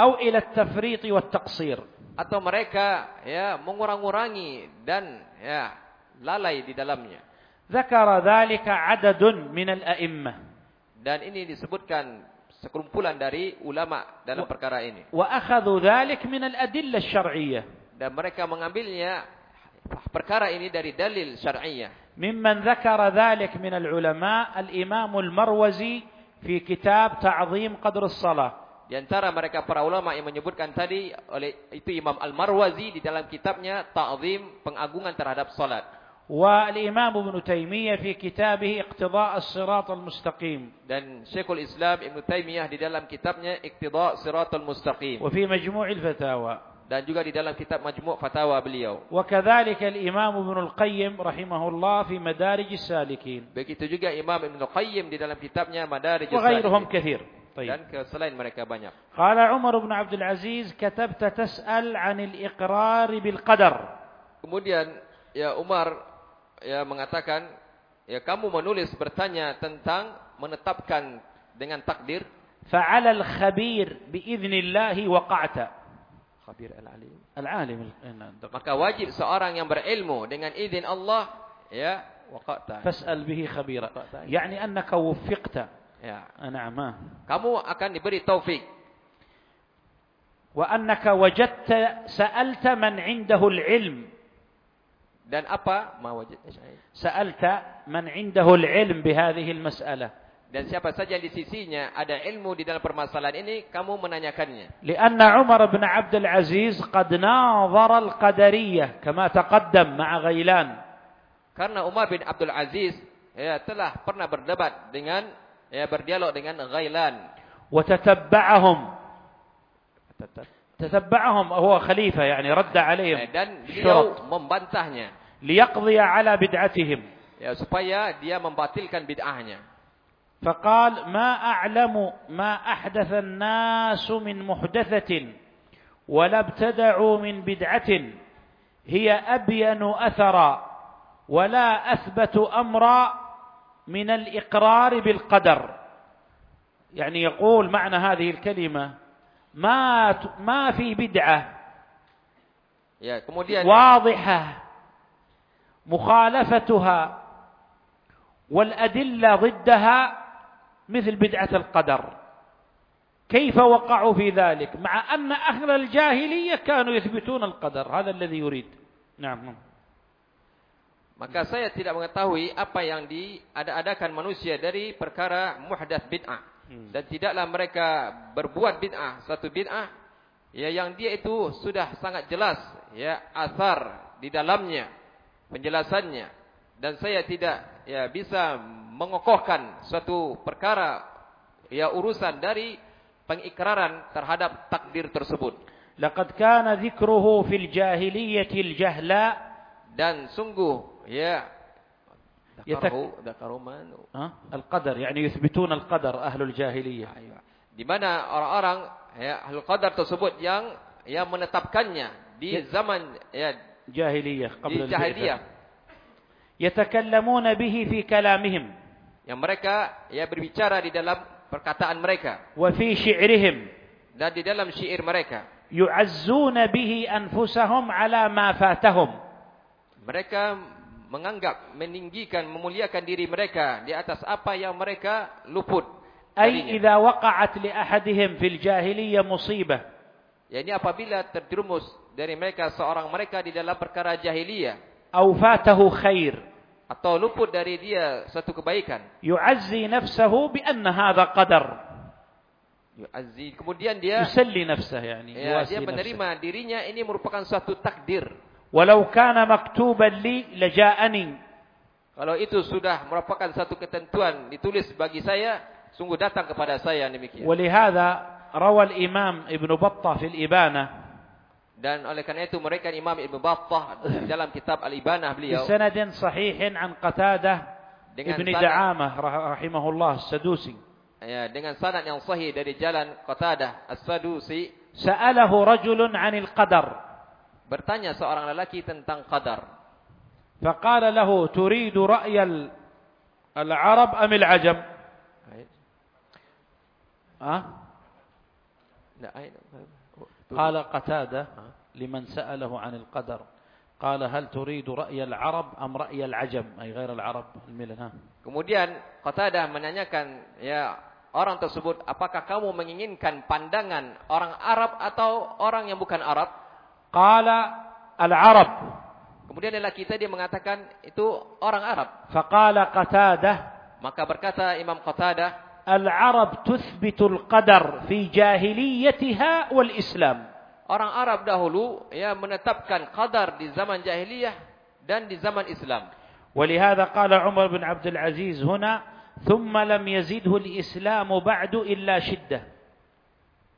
أو إلى التفريط والتقصير
atau mereka ya mengurang-urangi dan ya lalai di dalamnya.
Zakara dzalika adadun min al-a'immah.
Dan ini disebutkan sekumpulan dari ulama dalam perkara ini.
Wa akhadhu dzalik min al-adillah asy-syar'iyyah.
Dan mereka mengambilnya perkara ini dari dalil syar'iyyah.
Mimman dzakara dzalik min al-ulama al-Imam al-Marwazi fi kitab Ta'dhim Qadr as-Salah.
Di antara mereka para ulama yang menyebutkan tadi oleh itu Imam Al-Marwazi di dalam kitabnya Ta'zim pengagungan terhadap salat.
Wa al-Imam Ibn Taimiyah fi kitabih Iqtida' as-Sirat al-Mustaqim.
Dan Syekhul Islam Ibn Taimiyah di dalam kitabnya Iqtida' Sirat al-Mustaqim.
Wa fi Majmu' fatawa.
Dan juga di dalam kitab Majmu' Fatawa beliau.
Wa kadzalika al-Imam Ibn al-Qayyim rahimahullah fi Madarij as-Salikin.
Begitu juga Imam Ibn al-Qayyim di dalam kitabnya Madarij
as-Salikin.
Wa
ghairuhum katsir
dan selain mereka banyak.
Qala Umar bin Abdul Aziz katabta tas'al 'anil iqrar bil qadar.
Kemudian ya Umar ya mengatakan ya kamu menulis bertanya tentang menetapkan dengan takdir.
Fa'ala al-khabir biiznillah waqa'ta.
Khabir al-alim.
Al-alim.
Eh, nah, Maka wajib seorang yang berilmu dengan izin Allah ya waqa'ta.
Fas'al bihi khabira. Yani annaka wuffiqta.
Ya.
anama ah.
Kamu akan diberi taufik.
Wa annaka wajadta sa'alta man 'indahu al-'ilm.
Dan apa? Ma
wajadta Sa'alta man 'indahu al-'ilm al-mas'alah.
Dan siapa saja di sisinya ada ilmu di dalam permasalahan ini, kamu menanyakannya.
Lianna Umar bin Abdul Aziz qad nazara al-qadariyah kama taqaddam ma'a Ghailan.
Karena Umar bin Abdul Aziz ya, telah pernah berdebat dengan ya berdialog dengan Ghailan.
وتتبعهم. تتبعهم. هو خليفة يعني رد
Eh,
عليهم
dan
شرط
beliau membantahnya.
ليقضي على بدعتهم.
Ya supaya dia membatilkan bid'ahnya.
فقال ما أعلم ما أحدث الناس من محدثة ولا ابتدعوا من بدعة. هي أبين أثرا ولا أثبت أمرا من الإقرار بالقدر. يعني يقول معنى هذه الكلمة ما ما في بدعة. واضحة. مخالفتها. والأدلة ضدها مثل بدعة القدر. كيف وقعوا في ذلك؟ مع أن أهل الجاهلية كانوا يثبتون القدر. هذا الذي يريد. نعم.
Maka saya tidak mengetahui apa yang diada-adakan manusia dari perkara muhdath bid'ah. Hmm. Dan tidaklah mereka berbuat bid'ah, satu bid'ah ya yang dia itu sudah sangat jelas ya asar di dalamnya, penjelasannya. Dan saya tidak ya bisa mengokohkan suatu perkara ya urusan dari pengikraran terhadap takdir tersebut.
Laqad kana dzikruhu fil jahiliyyati al-jahla
dan sungguh
يتك-
Dzakaru- dzakaru man.
ها؟ القدر يعني يثبتون القدر أهل الجاهلية
Ayo. Di mana orang-orang ya ahlul qadar tersebut yang yang menetapkannya di
Ya.
zaman ya
جاهلية قبل
di jahiliyah
يتكلمون به في كلامهم
yang mereka ya berbicara di dalam perkataan mereka
وفي شعرهم
dan di dalam syair mereka.
يعزون به أنفسهم على ما فاتهم
Mereka menganggap meninggikan memuliakan diri mereka di atas apa yang mereka luput ay
idza waqa'at li ahadihim fil jahiliyah
musibah. Yakni apabila terjerumus dari mereka seorang mereka di dalam perkara jahiliyah
au fatahu khair.
atau luput dari dia satu kebaikan
yu'azzi nafsahu bi anna hadha qadar.
Yu'azzi. Kemudian dia
yusalli nafsah yani
ya, dia menerima nafsah. dirinya ini merupakan suatu takdir.
Walau kana maktuban li laja'ani.
Kalau itu sudah merupakan satu ketentuan ditulis bagi saya, sungguh datang kepada saya demikian.
Walihada rawa Imam Ibn Battah fil Ibanah.
Dan oleh karena itu mereka Imam Ibn Battah dalam kitab Al-Ibanah beliau. Sanadin
sahihin
an
Qatadah Ibn Da'amah rahimahullah Sadusi.
Ya dengan sanad yang sahih dari jalan Qatadah As-Sadusi.
Sa'alahu rajulun 'anil qadar
bertanya seorang lelaki tentang qadar.
فقال له تريد رأي ال- العرب أم العجم أه؟
Nah, ayat-
قال قتادة لمن سأله عن القدر قال هل تريد رأي العرب أم رأي العجم أي غير العرب الملل ها
Kemudian Qatadah menanyakan ya orang tersebut apakah kamu menginginkan pandangan orang Arab atau orang yang bukan Arab?
قال العرب
Kemudian lelaki tadi mengatakan itu orang Arab.
فقال قتادة
Maka berkata Imam Qatadah,
العرب تثبت القدر في جاهليتها والإسلام
orang Arab dahulu ya menetapkan qadar di zaman jahiliyah dan di zaman Islam.
ولهذا قال عمر بن عبد العزيز هنا ثم لم يزده الإسلام بعد إلا شدة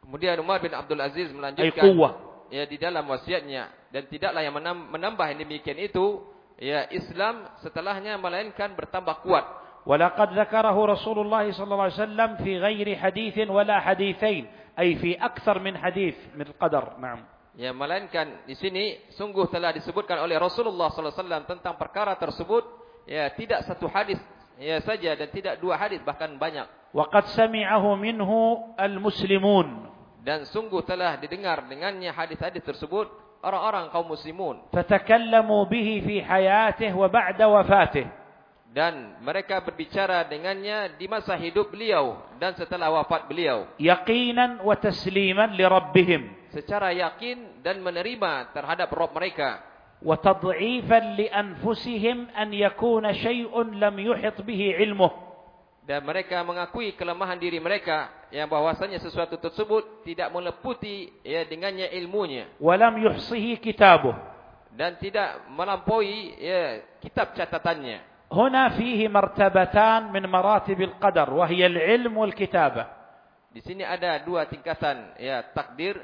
Kemudian Umar bin Abdul Aziz
أي
melanjutkan
قوة
ya di dalam wasiatnya dan tidaklah yang menambah yang demikian itu ya Islam setelahnya melainkan bertambah kuat.
Walaqad dzakarahu Rasulullah sallallahu alaihi wasallam fi ghairi haditsin wala haditsain, ay fi akthar min hadits min qadar. Naam.
Ya, melainkan di sini sungguh telah disebutkan oleh Rasulullah sallallahu alaihi wasallam tentang perkara tersebut ya tidak satu hadis ya saja dan tidak dua hadis bahkan banyak.
Waqad sami'ahu minhu al-muslimun
dan sungguh telah didengar dengannya hadis-hadis tersebut orang-orang kaum muslimun.
Fatakallamu bihi fi hayatihi wa ba'da wafatihi
dan mereka berbicara dengannya di masa hidup beliau dan setelah wafat beliau.
Yaqinan wa tasliman li rabbihim.
Secara yakin dan menerima terhadap Rob mereka.
Wa tad'ifan li anfusihim an yakuna shay'un lam yuhit bihi ilmuh
dan mereka mengakui kelemahan diri mereka yang bahwasanya sesuatu tersebut tidak meleputi ya dengannya ilmunya
ولم يحصه كتابه
dan tidak melampaui ya kitab catatannya
هنا فيه مرتبتان من مراتب القدر وهي العلم والكتابة
di sini ada dua tingkatan ya takdir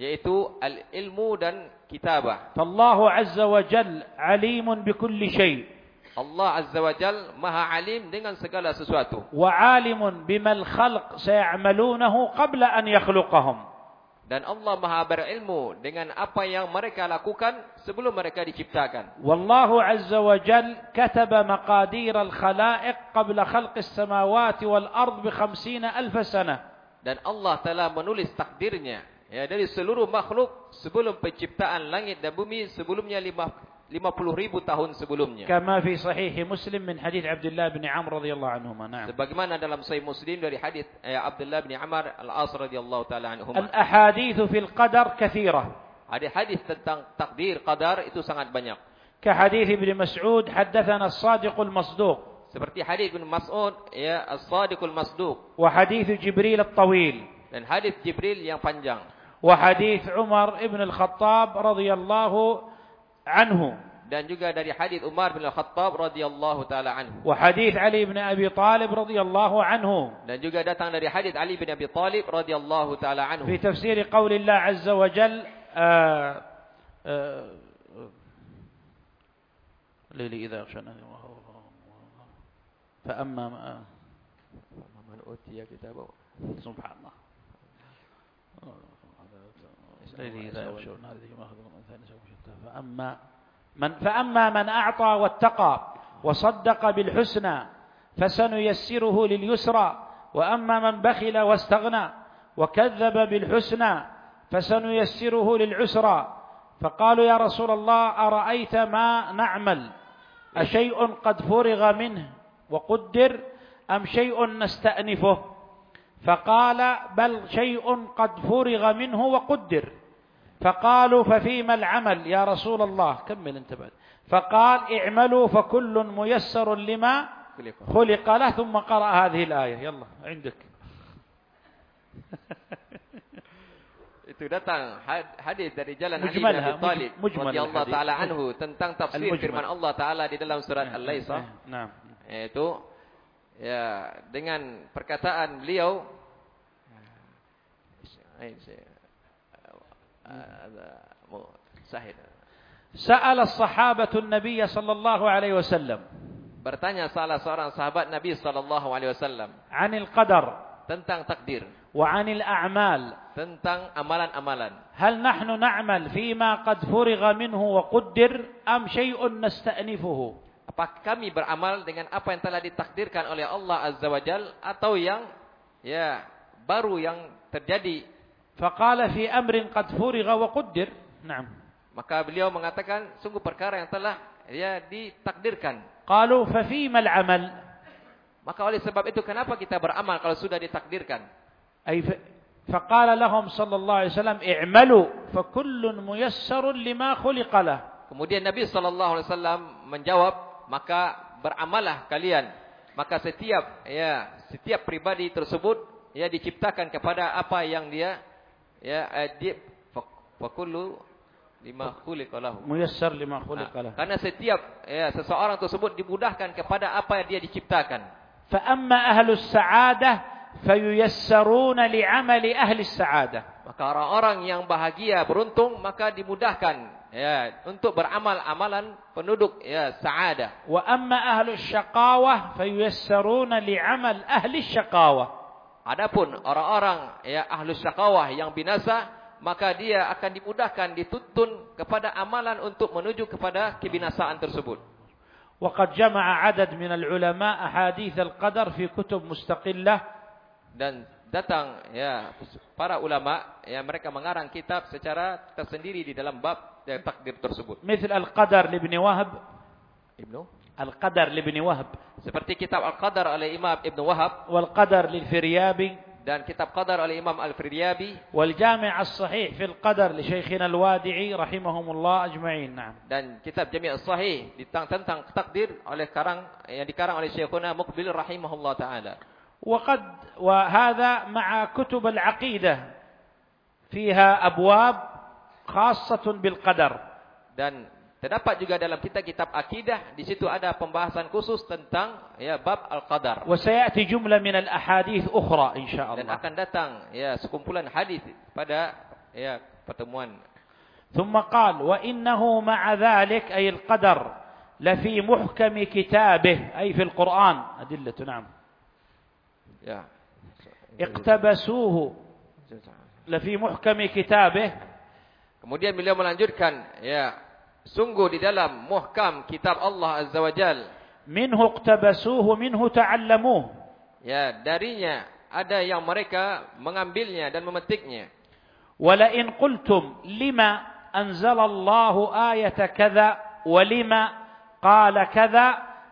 yaitu al-ilmu dan kitabah
فالله عز وجل عليم بكل شيء
Allah Azza wa Jal maha alim dengan segala sesuatu.
Wa alimun bimal khalq sayamalunahu qabla an yakhluqahum.
Dan Allah maha berilmu dengan apa yang mereka lakukan sebelum mereka diciptakan.
Wallahu Azza wa Jal kataba maqadir al-khalaiq qabla khalqis samawati wal ard bi 50 alf sana.
Dan Allah telah menulis takdirnya ya dari seluruh makhluk sebelum penciptaan langit dan bumi sebelumnya lima, 50 ribu tahun sebelumnya
كما في صحيح مسلم من حديث عبد الله بن عمرو رضي الله عنهما نعم
sebagaimana dalam sahih Muslim dari hadis eh, Abdullah bin Amr Al-As radhiyallahu taala anhuma
الأحاديث في القدر كثيرة
ada hadis tentang takdir qadar itu sangat banyak
كحديث ابن مسعود حدثنا الصادق المصدوق
seperti hadis bin Mas'ud ya As-Sadiqul Masduq
وحديث جبريل الطويل
dan hadis Jibril yang panjang
وحديث عمر ابن الخطاب رضي الله anhu
dan juga dari hadis Umar bin Al-Khattab radhiyallahu taala anhu.
Wa hadis Ali bin Abi Talib radhiyallahu anhu.
Dan juga datang dari hadis Ali bin Abi Talib radhiyallahu taala anhu.
Fi tafsir qaulillah azza wa jal Lili idza akhshana الله فأما من
man utiya kitabahu
subhanallah. يغشى هذه من ثاني. فأما من فأما من أعطى واتقى وصدق بالحسنى فسنيسره لليسرى وأما من بخل واستغنى وكذب بالحسنى فسنيسره للعسرى. فقالوا يا رسول الله أرأيت ما نعمل؟ أشيء قد فرغ منه وقدر أم شيء نستأنفه؟ فقال بل شيء قد فرغ منه وقدر. فقالوا ففيما العمل يا رسول الله كمل انت بعد فقال اعملوا فكل ميسر لما خلق له ثم قرأ هذه الآية يلا عندك
Itu datang had- hadis dari jalan Ali bin Abi Thalib radhiyallahu taala anhu tentang tafsir firman Allah taala di dalam surat Al-Laisah
نعم
yaitu ya dengan perkataan beliau sahih.
Sa'ala Nabi sallallahu alaihi wasallam.
Bertanya salah seorang sahabat Nabi sallallahu alaihi wasallam.
Anil qadar.
Tentang takdir.
Wa anil a'mal.
Tentang amalan-amalan.
Hal nahnu na'mal fima qad furiga minhu wa quddir am syai'un nasta'nifuhu?
Apakah kami beramal dengan apa yang telah ditakdirkan oleh Allah Azza wa Jal atau yang ya baru yang terjadi
Faqala fi amrin qad furiga wa quddir. Naam.
Maka beliau mengatakan sungguh perkara yang telah ya ditakdirkan.
Qalu fa fimal amal?
Maka oleh sebab itu kenapa kita beramal kalau sudah ditakdirkan?
Ay faqala lahum sallallahu alaihi wasallam i'malu fa kullun muyassarun lima khuliqa lah.
Kemudian Nabi sallallahu alaihi wasallam menjawab, maka beramalah kalian. Maka setiap ya setiap pribadi tersebut ya diciptakan kepada apa yang dia ya eh, adib fakulu lima
khuliqalahu. Muyassar lima
nah,
khuliqalahu.
Karena setiap ya seseorang tersebut dimudahkan kepada apa yang dia diciptakan.
Fa amma ahlus sa'adah fayuyassaruna li'amali ahli sa'adah.
Maka orang-orang yang bahagia, beruntung maka dimudahkan ya untuk beramal amalan penduduk ya sa'adah.
Wa amma ahlus syaqawah fayuyassaruna li'amal ahli syaqawah.
Adapun orang-orang ya ahlus syakawah yang binasa, maka dia akan dimudahkan dituntun kepada amalan untuk menuju kepada kebinasaan tersebut.
وقد جمع عدد من العلماء أحاديث القدر في كتب مستقلة
Dan datang ya para ulama ya mereka mengarang kitab secara tersendiri di dalam bab ya, takdir tersebut.
مثل القدر لابن وهب
Ibnu
القدر لابن وهب
seperti kitab Al-Qadar oleh Imam Ibnu Wahab
والقدر للفريابي
dan kitab Qadar oleh Imam Al-Firyabi
والجامع الصحيح في القدر لشيخنا الوادعي رحمهم الله أجمعين نعم
dan kitab Jami' Sahih tentang tentang takdir oleh karang yang dikarang oleh Syekhuna Muqbil rahimahullah taala.
وقد وهذا مع كتب العقيدة فيها أبواب خاصة بالقدر
Dan terdapat juga dalam kitab-kitab akidah di situ ada pembahasan khusus tentang ya bab al-qadar.
وسيأتي جملة من الأحاديث أخرى إن شاء
Dan
الله
akan datang ya sekumpulan hadis pada ya pertemuan.
ثم قال وإنه مع ذلك أي القدر لفي محكم كتابه أي في القرآن أدلة نعم
Ya.
اقتبسوه لفي محكم كتابه
Kemudian beliau melanjutkan ya sungguh di dalam muhkam kitab Allah Azza wa Jal
minhu iqtabasuhu minhu ta'allamuh
ya darinya ada yang mereka mengambilnya dan memetiknya
wala in qultum lima anzalallahu ayata kadza wa lima qala kadza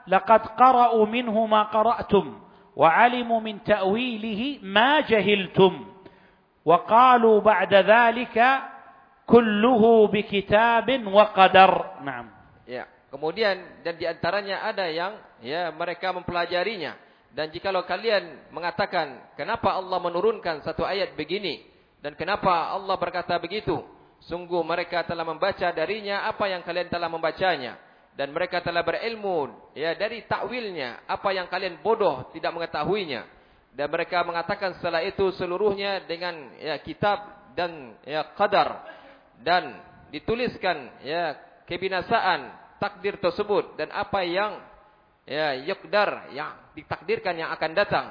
laqad qara'u minhu ma qara'tum wa 'alimu min ta'wilihi ma jahiltum وقالوا بعد ذلك kulluhu bikitabin wa qadar. Naam.
Ya. Kemudian dan di antaranya ada yang ya mereka mempelajarinya. Dan jikalau kalian mengatakan kenapa Allah menurunkan satu ayat begini dan kenapa Allah berkata begitu, sungguh mereka telah membaca darinya apa yang kalian telah membacanya dan mereka telah berilmu ya dari takwilnya apa yang kalian bodoh tidak mengetahuinya dan mereka mengatakan setelah itu seluruhnya dengan ya kitab dan ya qadar dan dituliskan ya kebinasaan takdir tersebut dan apa yang ya yakdar yang ditakdirkan yang akan datang.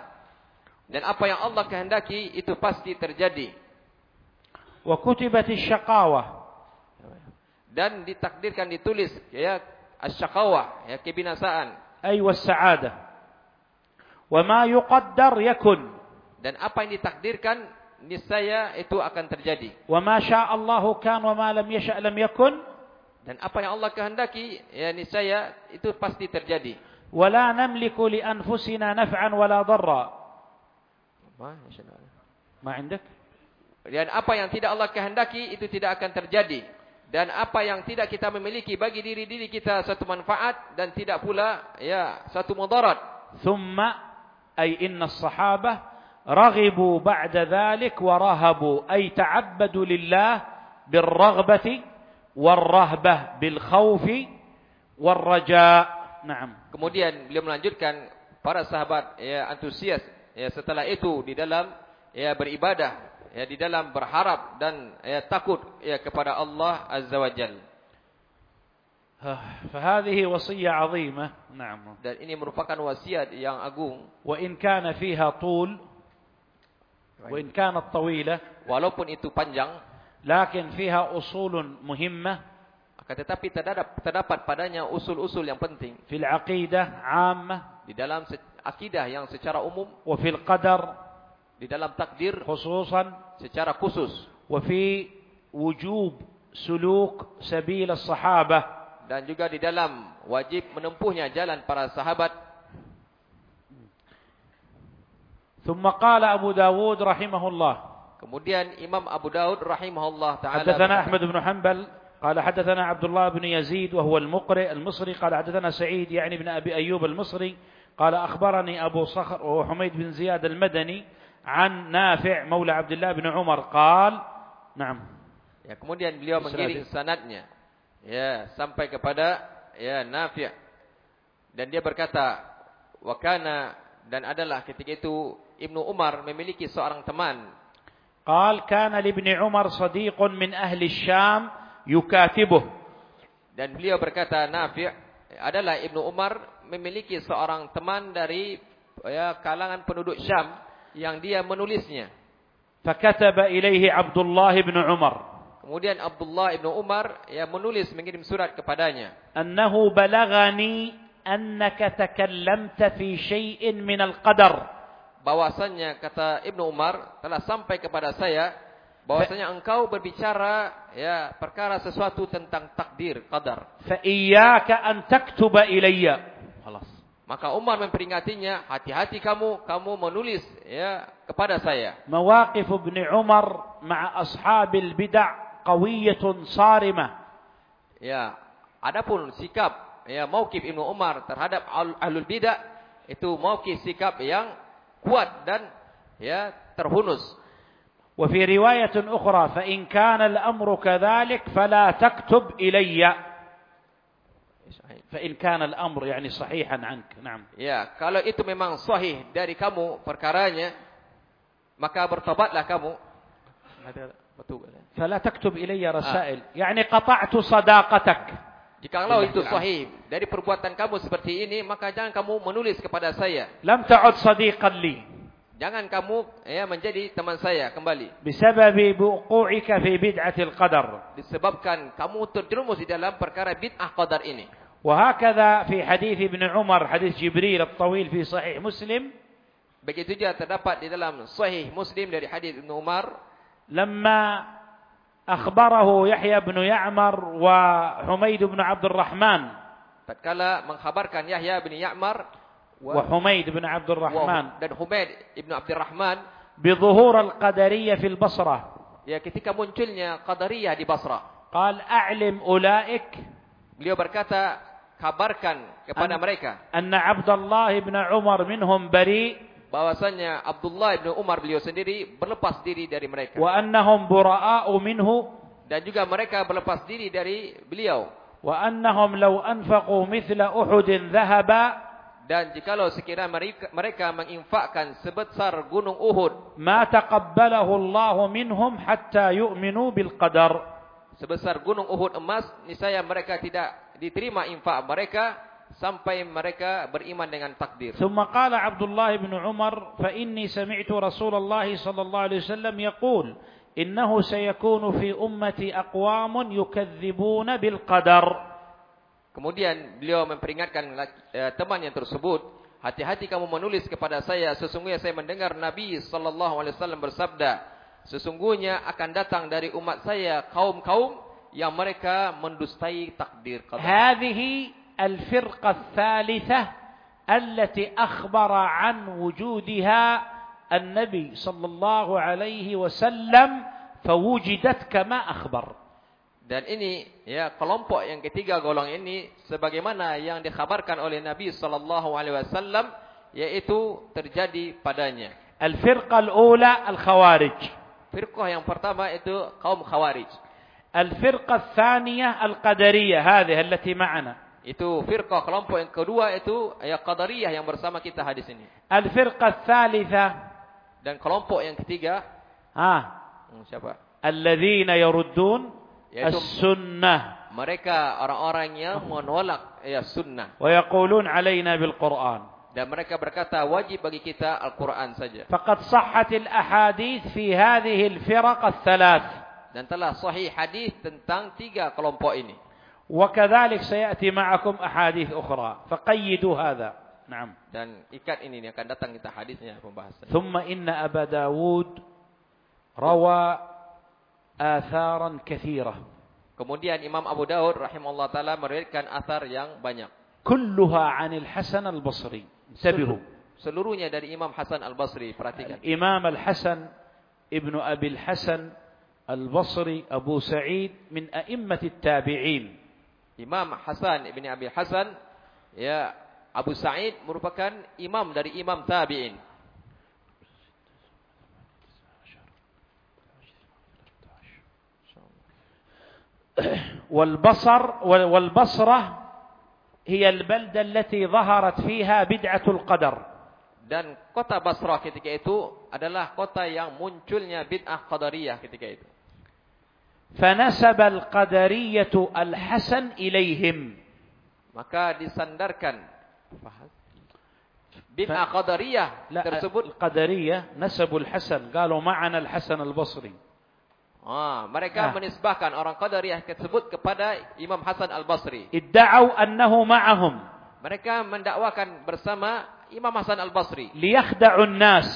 Dan apa yang Allah kehendaki itu pasti terjadi.
Wa kutibatis syaqawah
dan ditakdirkan ditulis ya asyaqawah ya kebinasaan.
Ay was-sa'adah wa ma yuqaddar yakun.
Dan apa yang ditakdirkan niscaya itu akan terjadi.
Wa ma sya'allahu kan wa ma lam yasha' lam yakun.
Dan apa yang Allah kehendaki, ya niscaya itu pasti terjadi.
Wa la namliku li anfusina naf'an wa la dharra. Ma Ma indak?
Dan apa yang tidak Allah kehendaki itu tidak akan terjadi. Dan apa yang tidak kita memiliki bagi diri-diri kita satu manfaat dan tidak pula ya satu mudarat.
Thumma ay inna as-sahabah raghibu ba'da dhalik wa rahabu ay ta'abbadu lillah birraghbati warrahbah bilkhawfi warraja' Naam.
Kemudian beliau melanjutkan para sahabat ya antusias ya setelah itu di dalam ya beribadah ya di dalam berharap dan ya takut ya kepada Allah Azza wa Jalla.
فهذه وصية عظيمة نعم
dan ini merupakan wasiat yang agung
وإن كان فيها طول وإن كانت طويلة
walaupun itu panjang
لكن فيها أصول مهمة
akan tetapi terdapat, terdapat padanya usul-usul yang penting.
Fil aqidah ammah.
Di dalam akidah yang secara umum.
Wa fil qadar.
Di dalam takdir.
Khususan.
Secara khusus.
Wa fi wujub suluk sabil as-sahabah.
Dan juga di dalam wajib menempuhnya jalan para sahabat.
ثم قال أبو داود رحمه الله.
Kemudian Imam Abu Daud rahimahullah taala
حدثنا أحمد بن حنبل قال حدثنا عبد الله بن يزيد وهو المقرئ المصري قال حدثنا سعيد يعني بن أبي أيوب المصري قال أخبرني أبو صخر وهو حميد بن زياد المدني عن نافع مولى عبد الله بن عمر قال نعم.
Ya kemudian beliau mengiring sanadnya. Ya sampai kepada ya Nafi' dan dia berkata wakana dan adalah ketika itu Ibnu Umar memiliki seorang teman.
Qal kana li Ibnu Umar sadiqun min ahli Syam yukatibuh.
Dan beliau berkata Nafi' adalah Ibnu Umar memiliki seorang teman dari ya, kalangan penduduk Syam yang dia menulisnya.
Fakataba ilaihi Abdullah bin Umar.
Kemudian Abdullah ibn Umar yang menulis mengirim surat kepadanya.
Annahu balagani annaka takallamta fi syai'in min al-qadar
bahwasannya kata Ibnu Umar telah sampai kepada saya bahwasanya engkau berbicara ya perkara sesuatu tentang takdir qadar.
Fa iyyaka an taktuba ilayya.
Maka Umar memperingatinya, hati-hati kamu, kamu menulis ya kepada saya.
Mawaqif Ibn Umar ma'a ashabil bid'ah qawiyatun sarimah.
Ya, adapun sikap ya mauqif Ibnu Umar terhadap ahlul bid'ah itu mauqif sikap yang kuat dan ya terhunus
وفي رواية أخرى فإن كان الأمر كذلك فلا تكتب إلي فإن كان الأمر يعني صحيحا عنك نعم
ya kalau itu memang sahih dari kamu perkaranya maka bertobatlah kamu
فلا تكتب إلي رسائل يعني قطعت صداقتك
Jikalau itu sahih dari perbuatan kamu seperti ini maka jangan kamu menulis kepada saya.
لم تعد صديقا لي
Jangan kamu ya menjadi teman saya kembali.
Bisababi buqu'ika fi bid'atil qadar.
Disebabkan kamu terjerumus di dalam perkara bid'ah qadar ini.
وهكذا في حديث ابن عمر حديث جبريل الطويل في صحيح مسلم
begitu juga terdapat di dalam sahih Muslim dari hadis Ibnu Umar
لما أخبره يحيى بن يعمر وحميد بن عبد الرحمن.
تتكلم من خبر كان يحيى بن يعمر
وحميد بن عبد الرحمن.
dan حميد بن عبد الرحمن
بظهور القدرية في البصرة.
يا ketika munculnya qadariyah di Basra.
قال أعلم أولئك
beliau berkata kabarkan kepada mereka.
عبد الله بن عمر منهم بريء
bahwasanya Abdullah bin Umar beliau sendiri berlepas diri dari mereka.
Wa annahum bura'a'u minhu
dan juga mereka berlepas diri dari beliau.
Wa annahum law anfaqu mithla dhahaba
dan jikalau sekiranya mereka, mereka menginfakkan sebesar gunung Uhud,
ma taqabbalahu Allah minhum hatta yu'minu bil qadar.
Sebesar gunung Uhud emas, niscaya mereka tidak diterima infak mereka sampai mereka beriman dengan takdir.
ثم قال عبد الله بن عمر فإني سمعت رسول الله صلى الله عليه وسلم يقول إنه سيكون في أمتي أقوام يكذبون بالقدر
Kemudian beliau memperingatkan eh, temannya tersebut, hati-hati kamu menulis kepada saya, sesungguhnya saya mendengar Nabi sallallahu alaihi wasallam bersabda, sesungguhnya akan datang dari umat saya kaum-kaum yang mereka mendustai takdir qadar.
هذه الفرقة الثالثة التي أخبر عن وجودها النبي صلى الله عليه وسلم فوجدت كما أخبر
Dan ini ya kelompok yang ketiga golong ini sebagaimana yang dikhabarkan oleh Nabi sallallahu alaihi wasallam yaitu terjadi padanya.
الفرقة الأولى الخوارج
Firqah yang pertama itu kaum Khawarij.
الفرقة الثانية القدرية هذه التي معنا
Itu firqah kelompok yang kedua itu ya qadariyah yang bersama kita hadis ini.
Al-firqah tsalitsa
dan kelompok yang ketiga ah siapa?
Alladzina
yaruddun
as-sunnah.
Mereka orang-orang yang menolak ya sunnah.
Wa yaqulun alaina bil Qur'an.
Dan mereka berkata wajib bagi kita Al-Quran saja.
Fakat sahhatil ahadith fi hadhihi al-firaq al-thalath.
Dan telah sahih hadis tentang tiga kelompok ini.
وكذلك سيأتي معكم أحاديث أخرى فقيدوا هذا نعم
Dan ikat ini yang akan datang kita hadisnya pembahasan.
ثم إن أبا داود روى آثارا كثيرة
Kemudian Imam Abu Daud rahimahullah taala meriwayatkan asar yang banyak.
كلها عن الحسن البصري انتبهوا
Seluruhnya dari Imam Hasan Al-Basri, perhatikan.
الإمام الحسن ابن أبي الحسن البصري أبو سعيد من أئمة التابعين
Imam Hasan ibni Abi Hasan ya Abu Sa'id merupakan imam dari imam tabi'in.
والبصر والبصرة هي البلدة التي ظهرت فيها بدعة القدر
Dan kota Basrah ketika itu adalah kota yang munculnya bid'ah qadariyah ketika itu.
فنسب القدرية الحسن إليهم
Maka disandarkan bid'ah qadariyah
لا
tersebut
القدرية نسبوا الحسن قالوا معنا الحسن البصري
ah, mereka
Nah.
menisbahkan orang qadariyah tersebut kepada Imam Hasan Al-Basri.
ادعوا أنه معهم
Mereka mendakwakan bersama Imam Hasan Al-Basri
ليخدعوا الناس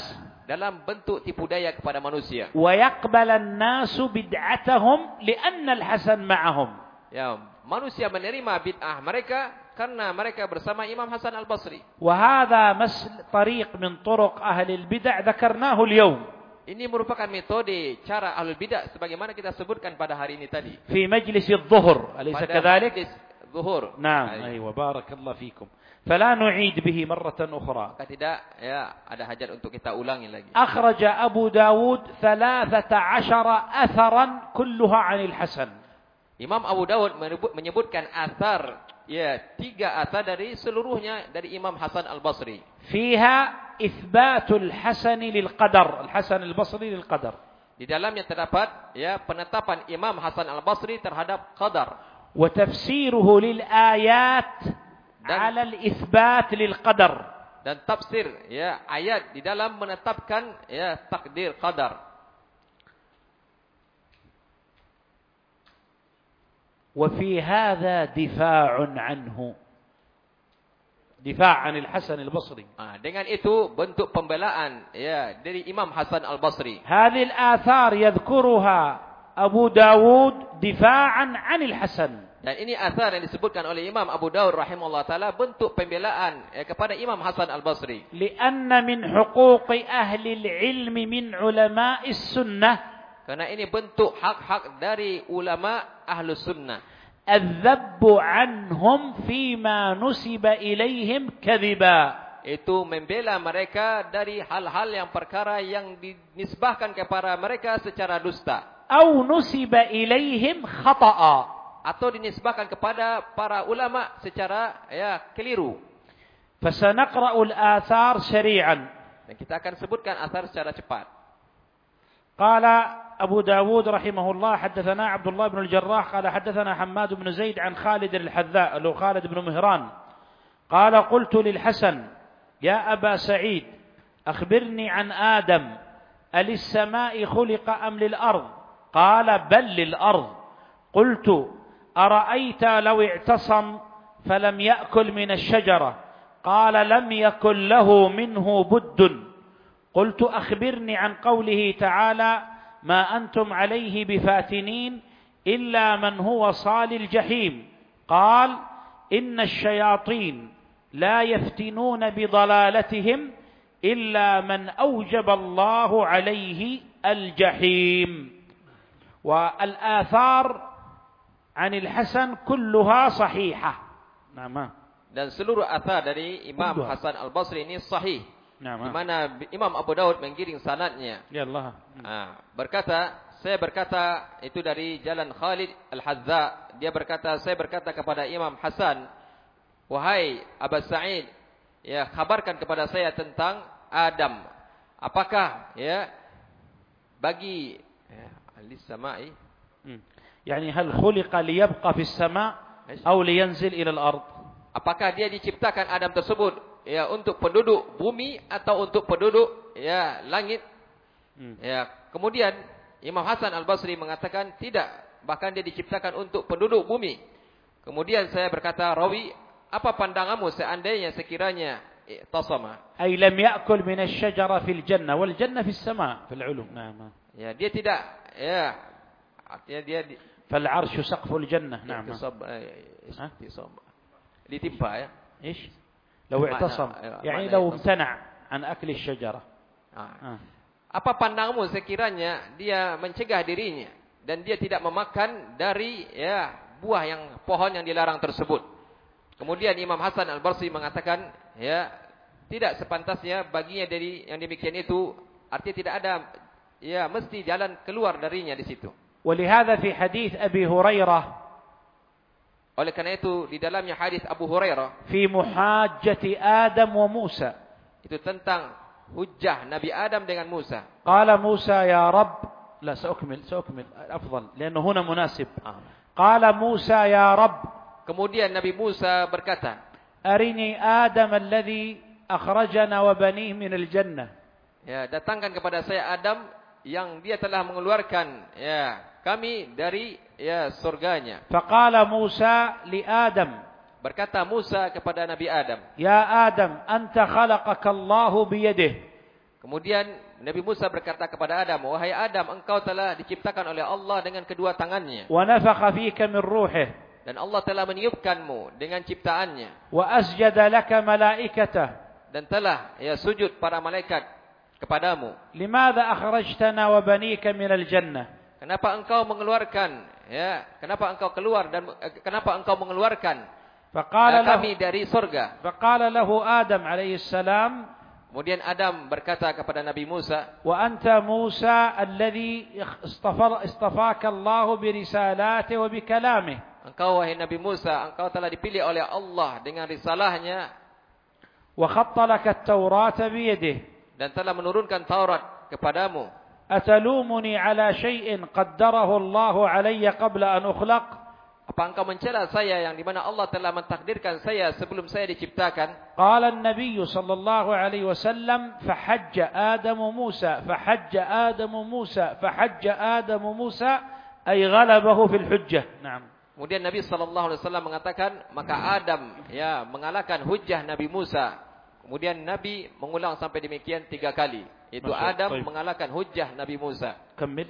dalam bentuk tipu daya kepada manusia.
Wa yaqbalan nasu bid'atahum li'anna al-Hasan ma'ahum.
Ya, manusia menerima bid'ah mereka karena mereka bersama Imam Hasan Al-Basri.
Wa hadha masl tariq min turuq ahli al-bid'ah dzakarnahu al-yawm.
Ini merupakan metode cara ahlul bidah sebagaimana kita sebutkan pada hari ini tadi.
Fi majlis
adh-dhuhr,
alaysa
kadzalik? Zuhur.
Naam, aywa barakallahu fikum. فلا نعيد به مرة أخرى
Maka tidak ya ada hajat untuk kita ulangi lagi.
أخرج أبو داود ثلاثة عشر أثرا كلها عن الحسن
Imam Abu Dawud menyebut- menyebutkan asar ya tiga asar dari seluruhnya dari Imam Hasan Al-Basri.
فيها إثبات الحسن للقدر الحسن البصري للقدر
Di dalamnya terdapat ya penetapan Imam Hasan Al-Basri terhadap qadar
وتفسيره للآيات
Dan-
على الإثبات للقدر
dan tafsir ya ayat di dalam menetapkan ya takdir qadar.
وفي هذا دفاع عنه دفاع عن الحسن البصري
Ah, dengan itu bentuk pembelaan ya dari Imam Hasan Al-Basri.
هذه الآثار يذكرها أبو داود دفاعا عن الحسن
dan ini asar yang disebutkan oleh Imam Abu Dawud, rahimahullah ta'ala bentuk pembelaan eh, kepada Imam Hasan al-Basri.
Lianna min huquqi ahli ilmi min ulama'is sunnah.
Karena ini bentuk hak-hak dari ulama ahlu sunnah.
Adzabbu anhum fima nusiba ilayhim kadhiba.
Itu membela mereka dari hal-hal yang perkara yang dinisbahkan kepada mereka secara dusta.
Au nusiba ilayhim khata'a
atau dinisbahkan kepada para ulama secara ya keliru.
فسنقرأ الآثار سريعا
Dan kita akan sebutkan asar secara cepat.
قال أبو داود رحمه الله حدثنا عبد الله بن الجراح قال حدثنا حماد بن زيد عن خالد الحذاء لو خالد بن مهران قال قلت للحسن يا أبا سعيد أخبرني عن آدم أللسماء خلق أم للأرض قال بل للأرض قلت أرأيت لو اعتصم فلم يأكل من الشجرة. قال لم يكن له منه بد. قلت أخبرني عن قوله تعالى ما أنتم عليه بفاتنين إلا من هو صال الجحيم قال إن الشياطين لا يفتنون بضلالتهم إلا من أوجب الله عليه الجحيم والآثار anil Hasan kulluha sahihah. Nama.
Dan seluruh athar dari Imam
Udah.
Hasan Al-Basri ini sahih. Nama.
Di
mana Imam Abu Daud menggiring sanadnya.
Ya Allah.
Nah, berkata, saya berkata itu dari jalan Khalid Al-Hazza. Dia berkata, saya berkata kepada Imam Hasan, "Wahai Abu Sa'id, ya kabarkan kepada saya tentang Adam. Apakah ya bagi ya, alis samai
hmm. Yani hal khuliqa liyabqa fis sama' aw liyanzil ila al-ard?
Apakah dia diciptakan Adam tersebut ya untuk penduduk bumi atau untuk penduduk ya langit?
Hmm.
Ya, kemudian Imam Hasan Al-Basri mengatakan tidak, bahkan dia diciptakan untuk penduduk bumi. Kemudian saya berkata, "Rawi, apa pandanganmu seandainya sekiranya tasama?"
Ai lam ya'kul min asy-syajara fil jannah wal jannah fis sama' fil 'ulum.
Nah, ya, dia tidak ya artinya dia
فالعرش سقف الجنة نعم
istisab, eh,
Hah?
istisab. ditimpa ya.
إيش لو
معنى-
اعتصم
أيوة،
يعني
معنى
لو
اعتصم.
امتنع عن أكل الشجرة
Ah.
آه.
Apa pandanganmu sekiranya dia mencegah dirinya dan dia tidak memakan dari ya buah yang pohon yang dilarang tersebut. Kemudian Imam Hasan Al-Basri mengatakan ya tidak sepantasnya baginya dari yang demikian itu artinya tidak ada ya mesti jalan keluar darinya di situ.
ولهذا في حديث أبي هريرة
Oleh karena itu di dalamnya hadis Abu Hurairah
fi muhajjati Adam wa Musa
itu tentang hujjah Nabi Adam dengan Musa.
Qala Musa ya Rabb la saukmil saukmil afdal lianna huna munasib. Qala Musa ya Rabb
kemudian Nabi Musa berkata
arini Adam alladhi akhrajana wa banih min aljannah
Ya, datangkan kepada saya Adam yang dia telah mengeluarkan ya kami dari ya surganya.
Faqala Musa li Adam.
Berkata Musa kepada Nabi Adam,
"Ya Adam, anta khalaqaka Allahu biyadih."
Kemudian Nabi Musa berkata kepada Adam, "Wahai Adam, engkau telah diciptakan oleh Allah dengan kedua tangannya."
"Wa nafakha fika min ruhih."
Dan Allah telah meniupkanmu dengan ciptaannya.
"Wa asjada laka malaikatah."
Dan telah ya sujud para malaikat kepadamu.
"Limadha akhrajtana wa banika min al-jannah?"
Kenapa engkau mengeluarkan? Ya, kenapa engkau keluar dan eh, kenapa engkau mengeluarkan
faqala
eh, kami lahu, dari surga?
Faqala lahu Adam alaihi salam
Kemudian Adam berkata kepada Nabi Musa,
"Wa anta Musa alladhi istafar istafaka Allah bi risalatihi wa bi kalamihi."
Engkau wahai Nabi Musa, engkau telah dipilih oleh Allah dengan risalahnya.
Wa khatta laka at-taurata bi yadihi.
Dan telah menurunkan Taurat kepadamu.
أتلومني على شيء قدره الله علي قبل أن أخلق
Apa engkau mencela saya yang dimana Allah telah mentakdirkan saya sebelum saya diciptakan?
قال النبي صلى الله عليه وسلم فحج آدم موسى فحج آدم موسى فحج آدم موسى أي غلبه في الحجة نعم
Kemudian Nabi sallallahu alaihi wasallam mengatakan, maka Adam ya mengalahkan hujah Nabi Musa. Kemudian Nabi mengulang sampai demikian tiga kali. Itu
Masya Allah.
Adam
Baik.
mengalahkan hujah Nabi Musa.
كمل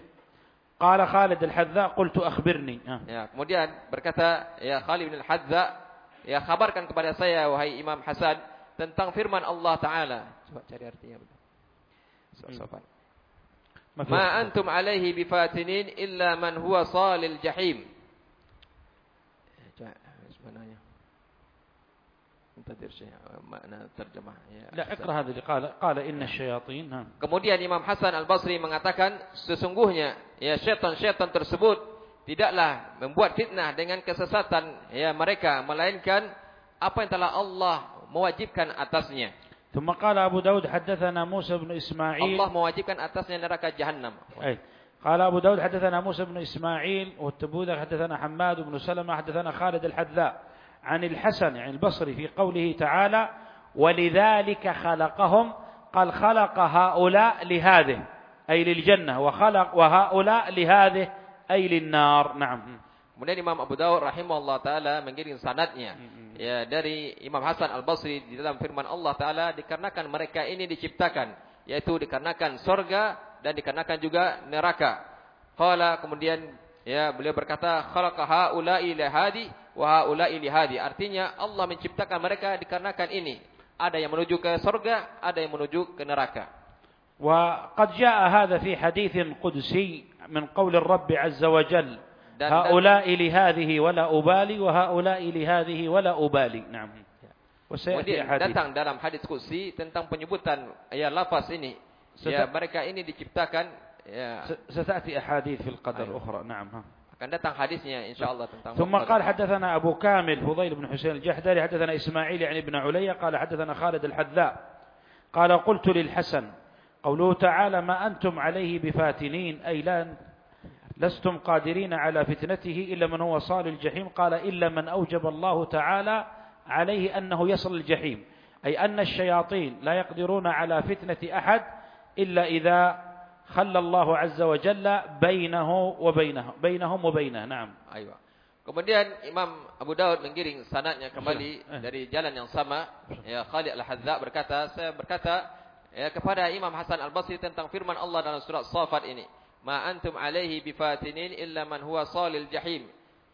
قال خالد الحذاء قلت أخبرني آه.
Ya, kemudian berkata ya Khalid bin Al-Hadza, ya kabarkan kepada saya wahai Imam Hasan tentang firman Allah taala. Coba cari artinya betul. Sopan.
ما في
Ma
وقت.
antum alaihi bifatinin illa man huwa salil jahim. Ya, Coba sebenarnya. Muntadir syekh makna terjemah ya.
لا اقرأ هذا اللي قال قال إن الشياطين ها.
Kemudian Imam Hasan Al-Basri mengatakan sesungguhnya ya syaitan-syaitan tersebut tidaklah membuat fitnah dengan kesesatan ya mereka melainkan apa yang telah Allah mewajibkan atasnya.
ثم قال أبو داود حدثنا موسى بن إسماعيل
Allah mewajibkan atasnya neraka jahanam.
أي قال أبو داود حدثنا موسى بن إسماعيل والتبوذر حدثنا حماد بن سلمة حدثنا خالد الحذاء عن الحسن يعني البصري في قوله تعالى ولذلك خلقهم قال خلق هؤلاء لهذه أي للجنة وخلق وهؤلاء لهذه أي للنار نعم
Kemudian Imam Abu Dawud rahimahullah taala mengiring sanadnya ya dari Imam Hasan Al-Basri di dalam firman Allah taala dikarenakan mereka ini diciptakan yaitu dikarenakan sorga dan dikarenakan juga neraka. Qala kemudian ya beliau berkata khalaqa haula'i lihadi Wahulai lihadi. Artinya Allah menciptakan mereka dikarenakan ini. Ada yang menuju ke sorga, ada yang menuju ke neraka.
Wa qad jaa hadha fi
haditsin
qudsi min qaul ar-rabb azza wa jal. Haula'i ubali wa
ubali.
Ya.
Datang dalam hadis kursi tentang penyebutan ya lafaz ini. Ya mereka ini diciptakan ya.
Satati ahadith
fil
qadar ukhra. Naam.
Akan datang hadisnya insyaallah tentang
ثم. قال حدثنا أبو كامل فضيل بن حسين الجحدري حدثنا إسماعيل يعني ابن عليا قال حدثنا خالد الحذاء قال قلت للحسن قوله تعالى ما أنتم عليه بفاتنين أي لا لستم قادرين على فتنته إلا من هو صال الجحيم قال إلا من أوجب الله تعالى عليه أنه يصل الجحيم أي أن الشياطين لا يقدرون على فتنة أحد إلا إذا خلى الله عز وجل بينه وبينه بينهم وبينه نعم
Aywa. Kemudian Imam Abu Daud menggiring sanadnya kembali
Eh.
dari jalan yang sama. Ya Khalid Al-Hadza berkata, saya berkata ya kepada Imam Hasan Al-Basri tentang firman Allah dalam surat Safat ini. Ma antum alaihi bifatinin illa man huwa salil jahim.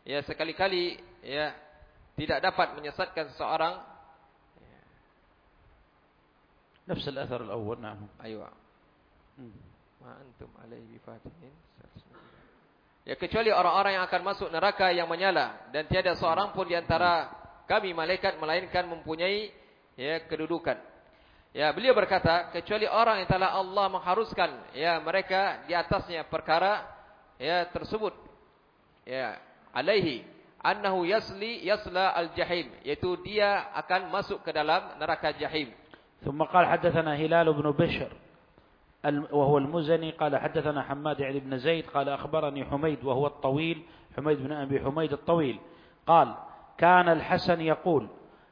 Ya sekali-kali ya tidak dapat menyesatkan seseorang.
نفس الأثر الأول نعم
Aywa. Ma antum alaihi bifatinin. Ya kecuali orang-orang yang akan masuk neraka yang menyala dan tiada seorang pun di antara kami malaikat melainkan mempunyai ya kedudukan. Ya beliau berkata kecuali orang yang telah Allah mengharuskan ya mereka di atasnya perkara ya tersebut. Ya alaihi annahu yasli yasla al-jahim yaitu dia akan masuk ke dalam neraka jahim.
ثم قال حدثنا هلال بن بشر الم- وهو المزني قال حدثنا حماد يعني بن زيد قال أخبرني حميد وهو الطويل حميد بن أبي حميد الطويل قال كان الحسن يقول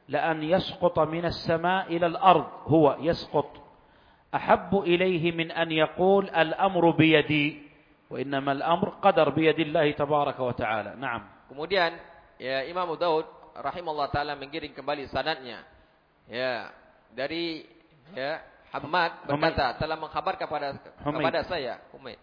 لأن يسقط من السماء إلى الأرض هو يسقط. أحب إليه من أن يقول الأمر بيدي وإنما الأمر قدر بيد الله تبارك وتعالى. نعم.
Kemudian ya Imam Daud rahimahullah taala menggiring kembali sanadnya. Ya, dari ya Hamad berkata Humaid. telah mengkhabar kepada
Humaid.
kepada saya Humaid.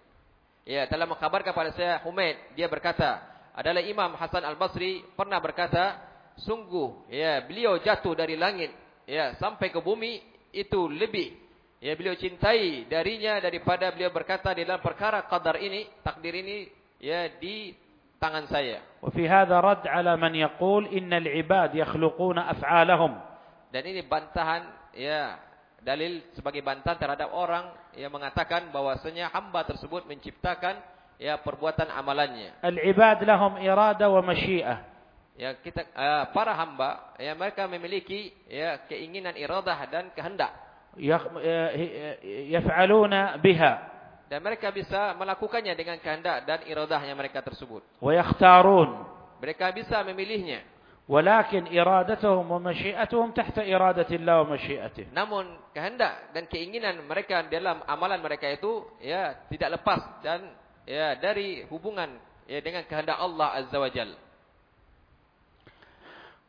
Ya, telah mengkhabar kepada saya Humaid. Dia berkata, adalah Imam Hasan Al-Basri pernah berkata, sungguh ya beliau jatuh dari langit ya sampai ke bumi itu lebih ya beliau cintai darinya daripada beliau berkata di dalam perkara qadar ini, takdir ini ya di tangan saya.
Wa fi hadha ala man yaqul innal ibad yakhluquna af'alahum.
Dan ini bantahan ya dalil sebagai bantahan terhadap orang yang mengatakan bahwasanya hamba tersebut menciptakan ya perbuatan amalannya.
Al-ibad lahum irada wa masyiah.
Ya kita uh, para hamba ya mereka memiliki ya keinginan iradah dan kehendak.
Eh, eh, yaf'aluna biha.
Dan mereka bisa melakukannya dengan kehendak dan iradahnya mereka tersebut.
Wa yakhtarun.
Mereka bisa memilihnya.
ولكن إرادتهم ومشيئتهم تحت إرادة الله ومشيئته.
Namun kehendak dan keinginan mereka dalam amalan mereka itu ya tidak lepas dan ya dari hubungan ya dengan kehendak Allah Azza wa Jalla.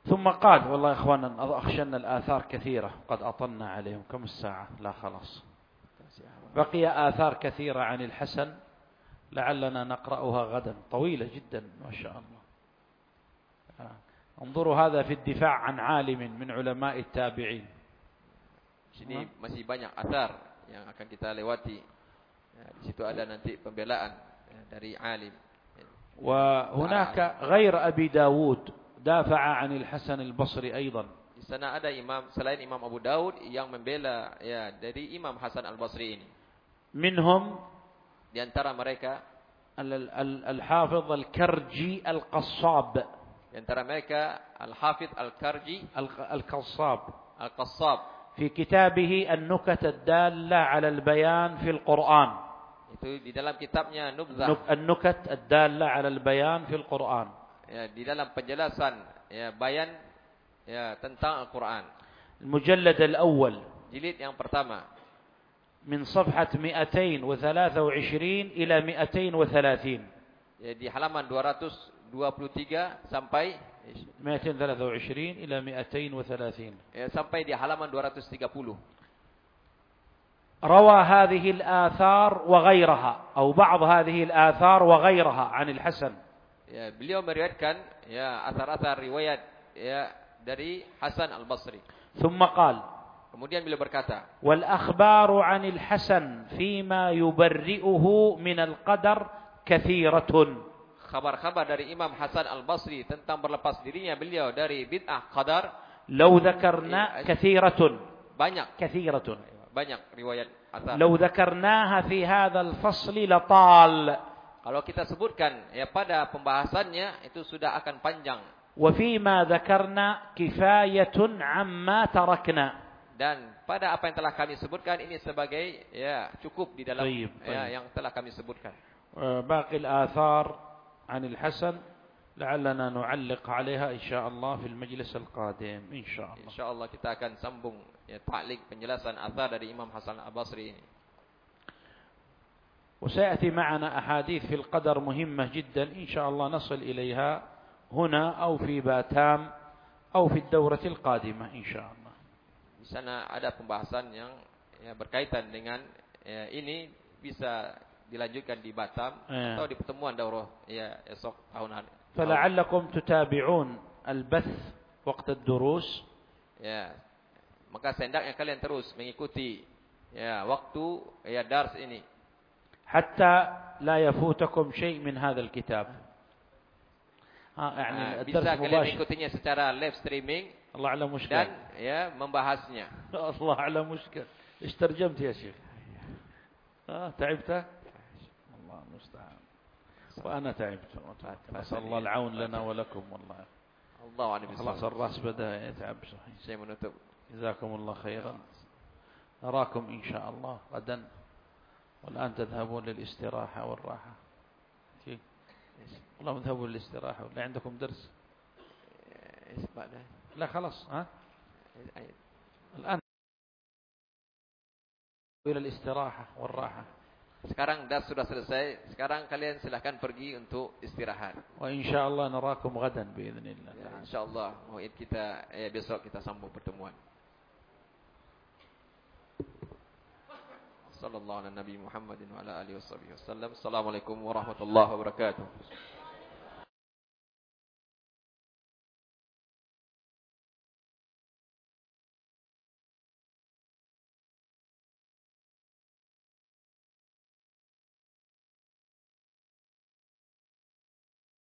ثم قال والله يا إخوانا أخشى أن الآثار كثيرة. قد أطلنا عليهم. كم الساعة؟ لا خلاص. بقي آثار كثيرة عن الحسن لعلنا نقرأها غدا. طويلة جدا ما شاء الله. آه. انظروا هذا في الدفاع عن عالم من علماء التابعين
Sini masih banyak asar yang akan kita lewati. Di situ ada nanti pembelaan dari alim.
وهناك غير أبي داود دافع عن الحسن البصري أيضا
Di sana ada imam selain Imam Abu Daud yang membela ya dari Imam Hasan Al Basri ini.
منهم
Di antara mereka
الحافظ الكرجي القصاب
Di antara mereka Al-Hafidh Al-Karji
القصاب
Al-Qassab.
في كتابه النكت الدالة على البيان في القرآن
Itu di dalam kitabnya Nubzah.
نك- النكت الدالة على البيان في القرآن
Ya, di dalam penjelasan ya bayan ya tentang Al-Qur'an.
المجلد الأول
Jilid yang pertama
من صفحة 223 إلى 230
ya di halaman 223 sampai
223 إلى 230
ya, sampai di halaman 230.
روى هذه الآثار وغيرها أو بعض هذه الآثار وغيرها عن الحسن
Ya, beliau meriwayatkan ya asar-asar riwayat ya dari Hasan Al-Basri.
ثم قال
Kemudian beliau berkata,
والأخبار عن الحسن فيما يبرئه من القدر كثيرة
kabar-kabar dari Imam Hasan Al-Basri tentang berlepas dirinya beliau dari bid'ah qadar
لو ذكرنا كثيرة
banyak
كثيرة
banyak riwayat asar.
لو ذكرناها في هذا الفصل لطال
Kalau kita sebutkan ya pada pembahasannya itu sudah akan panjang
وفيما ذكرنا كفاية عما تركنا
dan pada apa yang telah kami sebutkan ini sebagai ya cukup di dalam
Baik,
ya
baik.
yang telah kami sebutkan.
باقي الآثار عن الحسن لعلنا نعلق عليها إن شاء الله في المجلس القادم إن شاء الله
Insyaallah kita akan sambung ya ta'liq penjelasan asar dari Imam Hasan Al-Basri ini.
وسيأتي معنا أحاديث في القدر مهمة جدا إن شاء الله نصل إليها هنا أو في باتام أو في الدورة القادمة إن شاء الله
Di sana ada pembahasan yang ya, berkaitan dengan ya, ini bisa dilanjutkan di Batam
Ya.
atau di pertemuan daurah ya esok tahun hari.
فلعلكم تتابعون البث وقت الدروس
Ya. Maka sendaknya kalian terus mengikuti ya waktu ya dars ini
حتى لا يفوتكم شيء من هذا الكتاب ها يعني
Ah,
الدرس
bisa kalian mengikutinya secara live streaming
أعلم وش
dan ya membahasnya.
أعلم وش قال إيش ترجمت يا شيخ ها تعبت المستعان. وأنا تعبت. نسأل الله العون لنا ولكم والله.
Allah a'lam
خلاص. الرأس بدأ يتعب. صحيح. جزاكم الله خيرا. نراكم إن شاء الله غدا. والآن تذهبون للاستراحة والراحة؟ والله تذهبون للاستراحة. ولا عندكم درس؟ لا خلاص ها. الآن. إلى الاستراحة والراحة.
Sekarang das sudah selesai. Sekarang kalian silakan pergi untuk istirahat.
Wa insya Allah narakum gadan biidnillah.
Ya, insya Allah, kita eh, besok kita sambung pertemuan. Sallallahu alaihi wasallam. Assalamualaikum warahmatullahi wabarakatuh.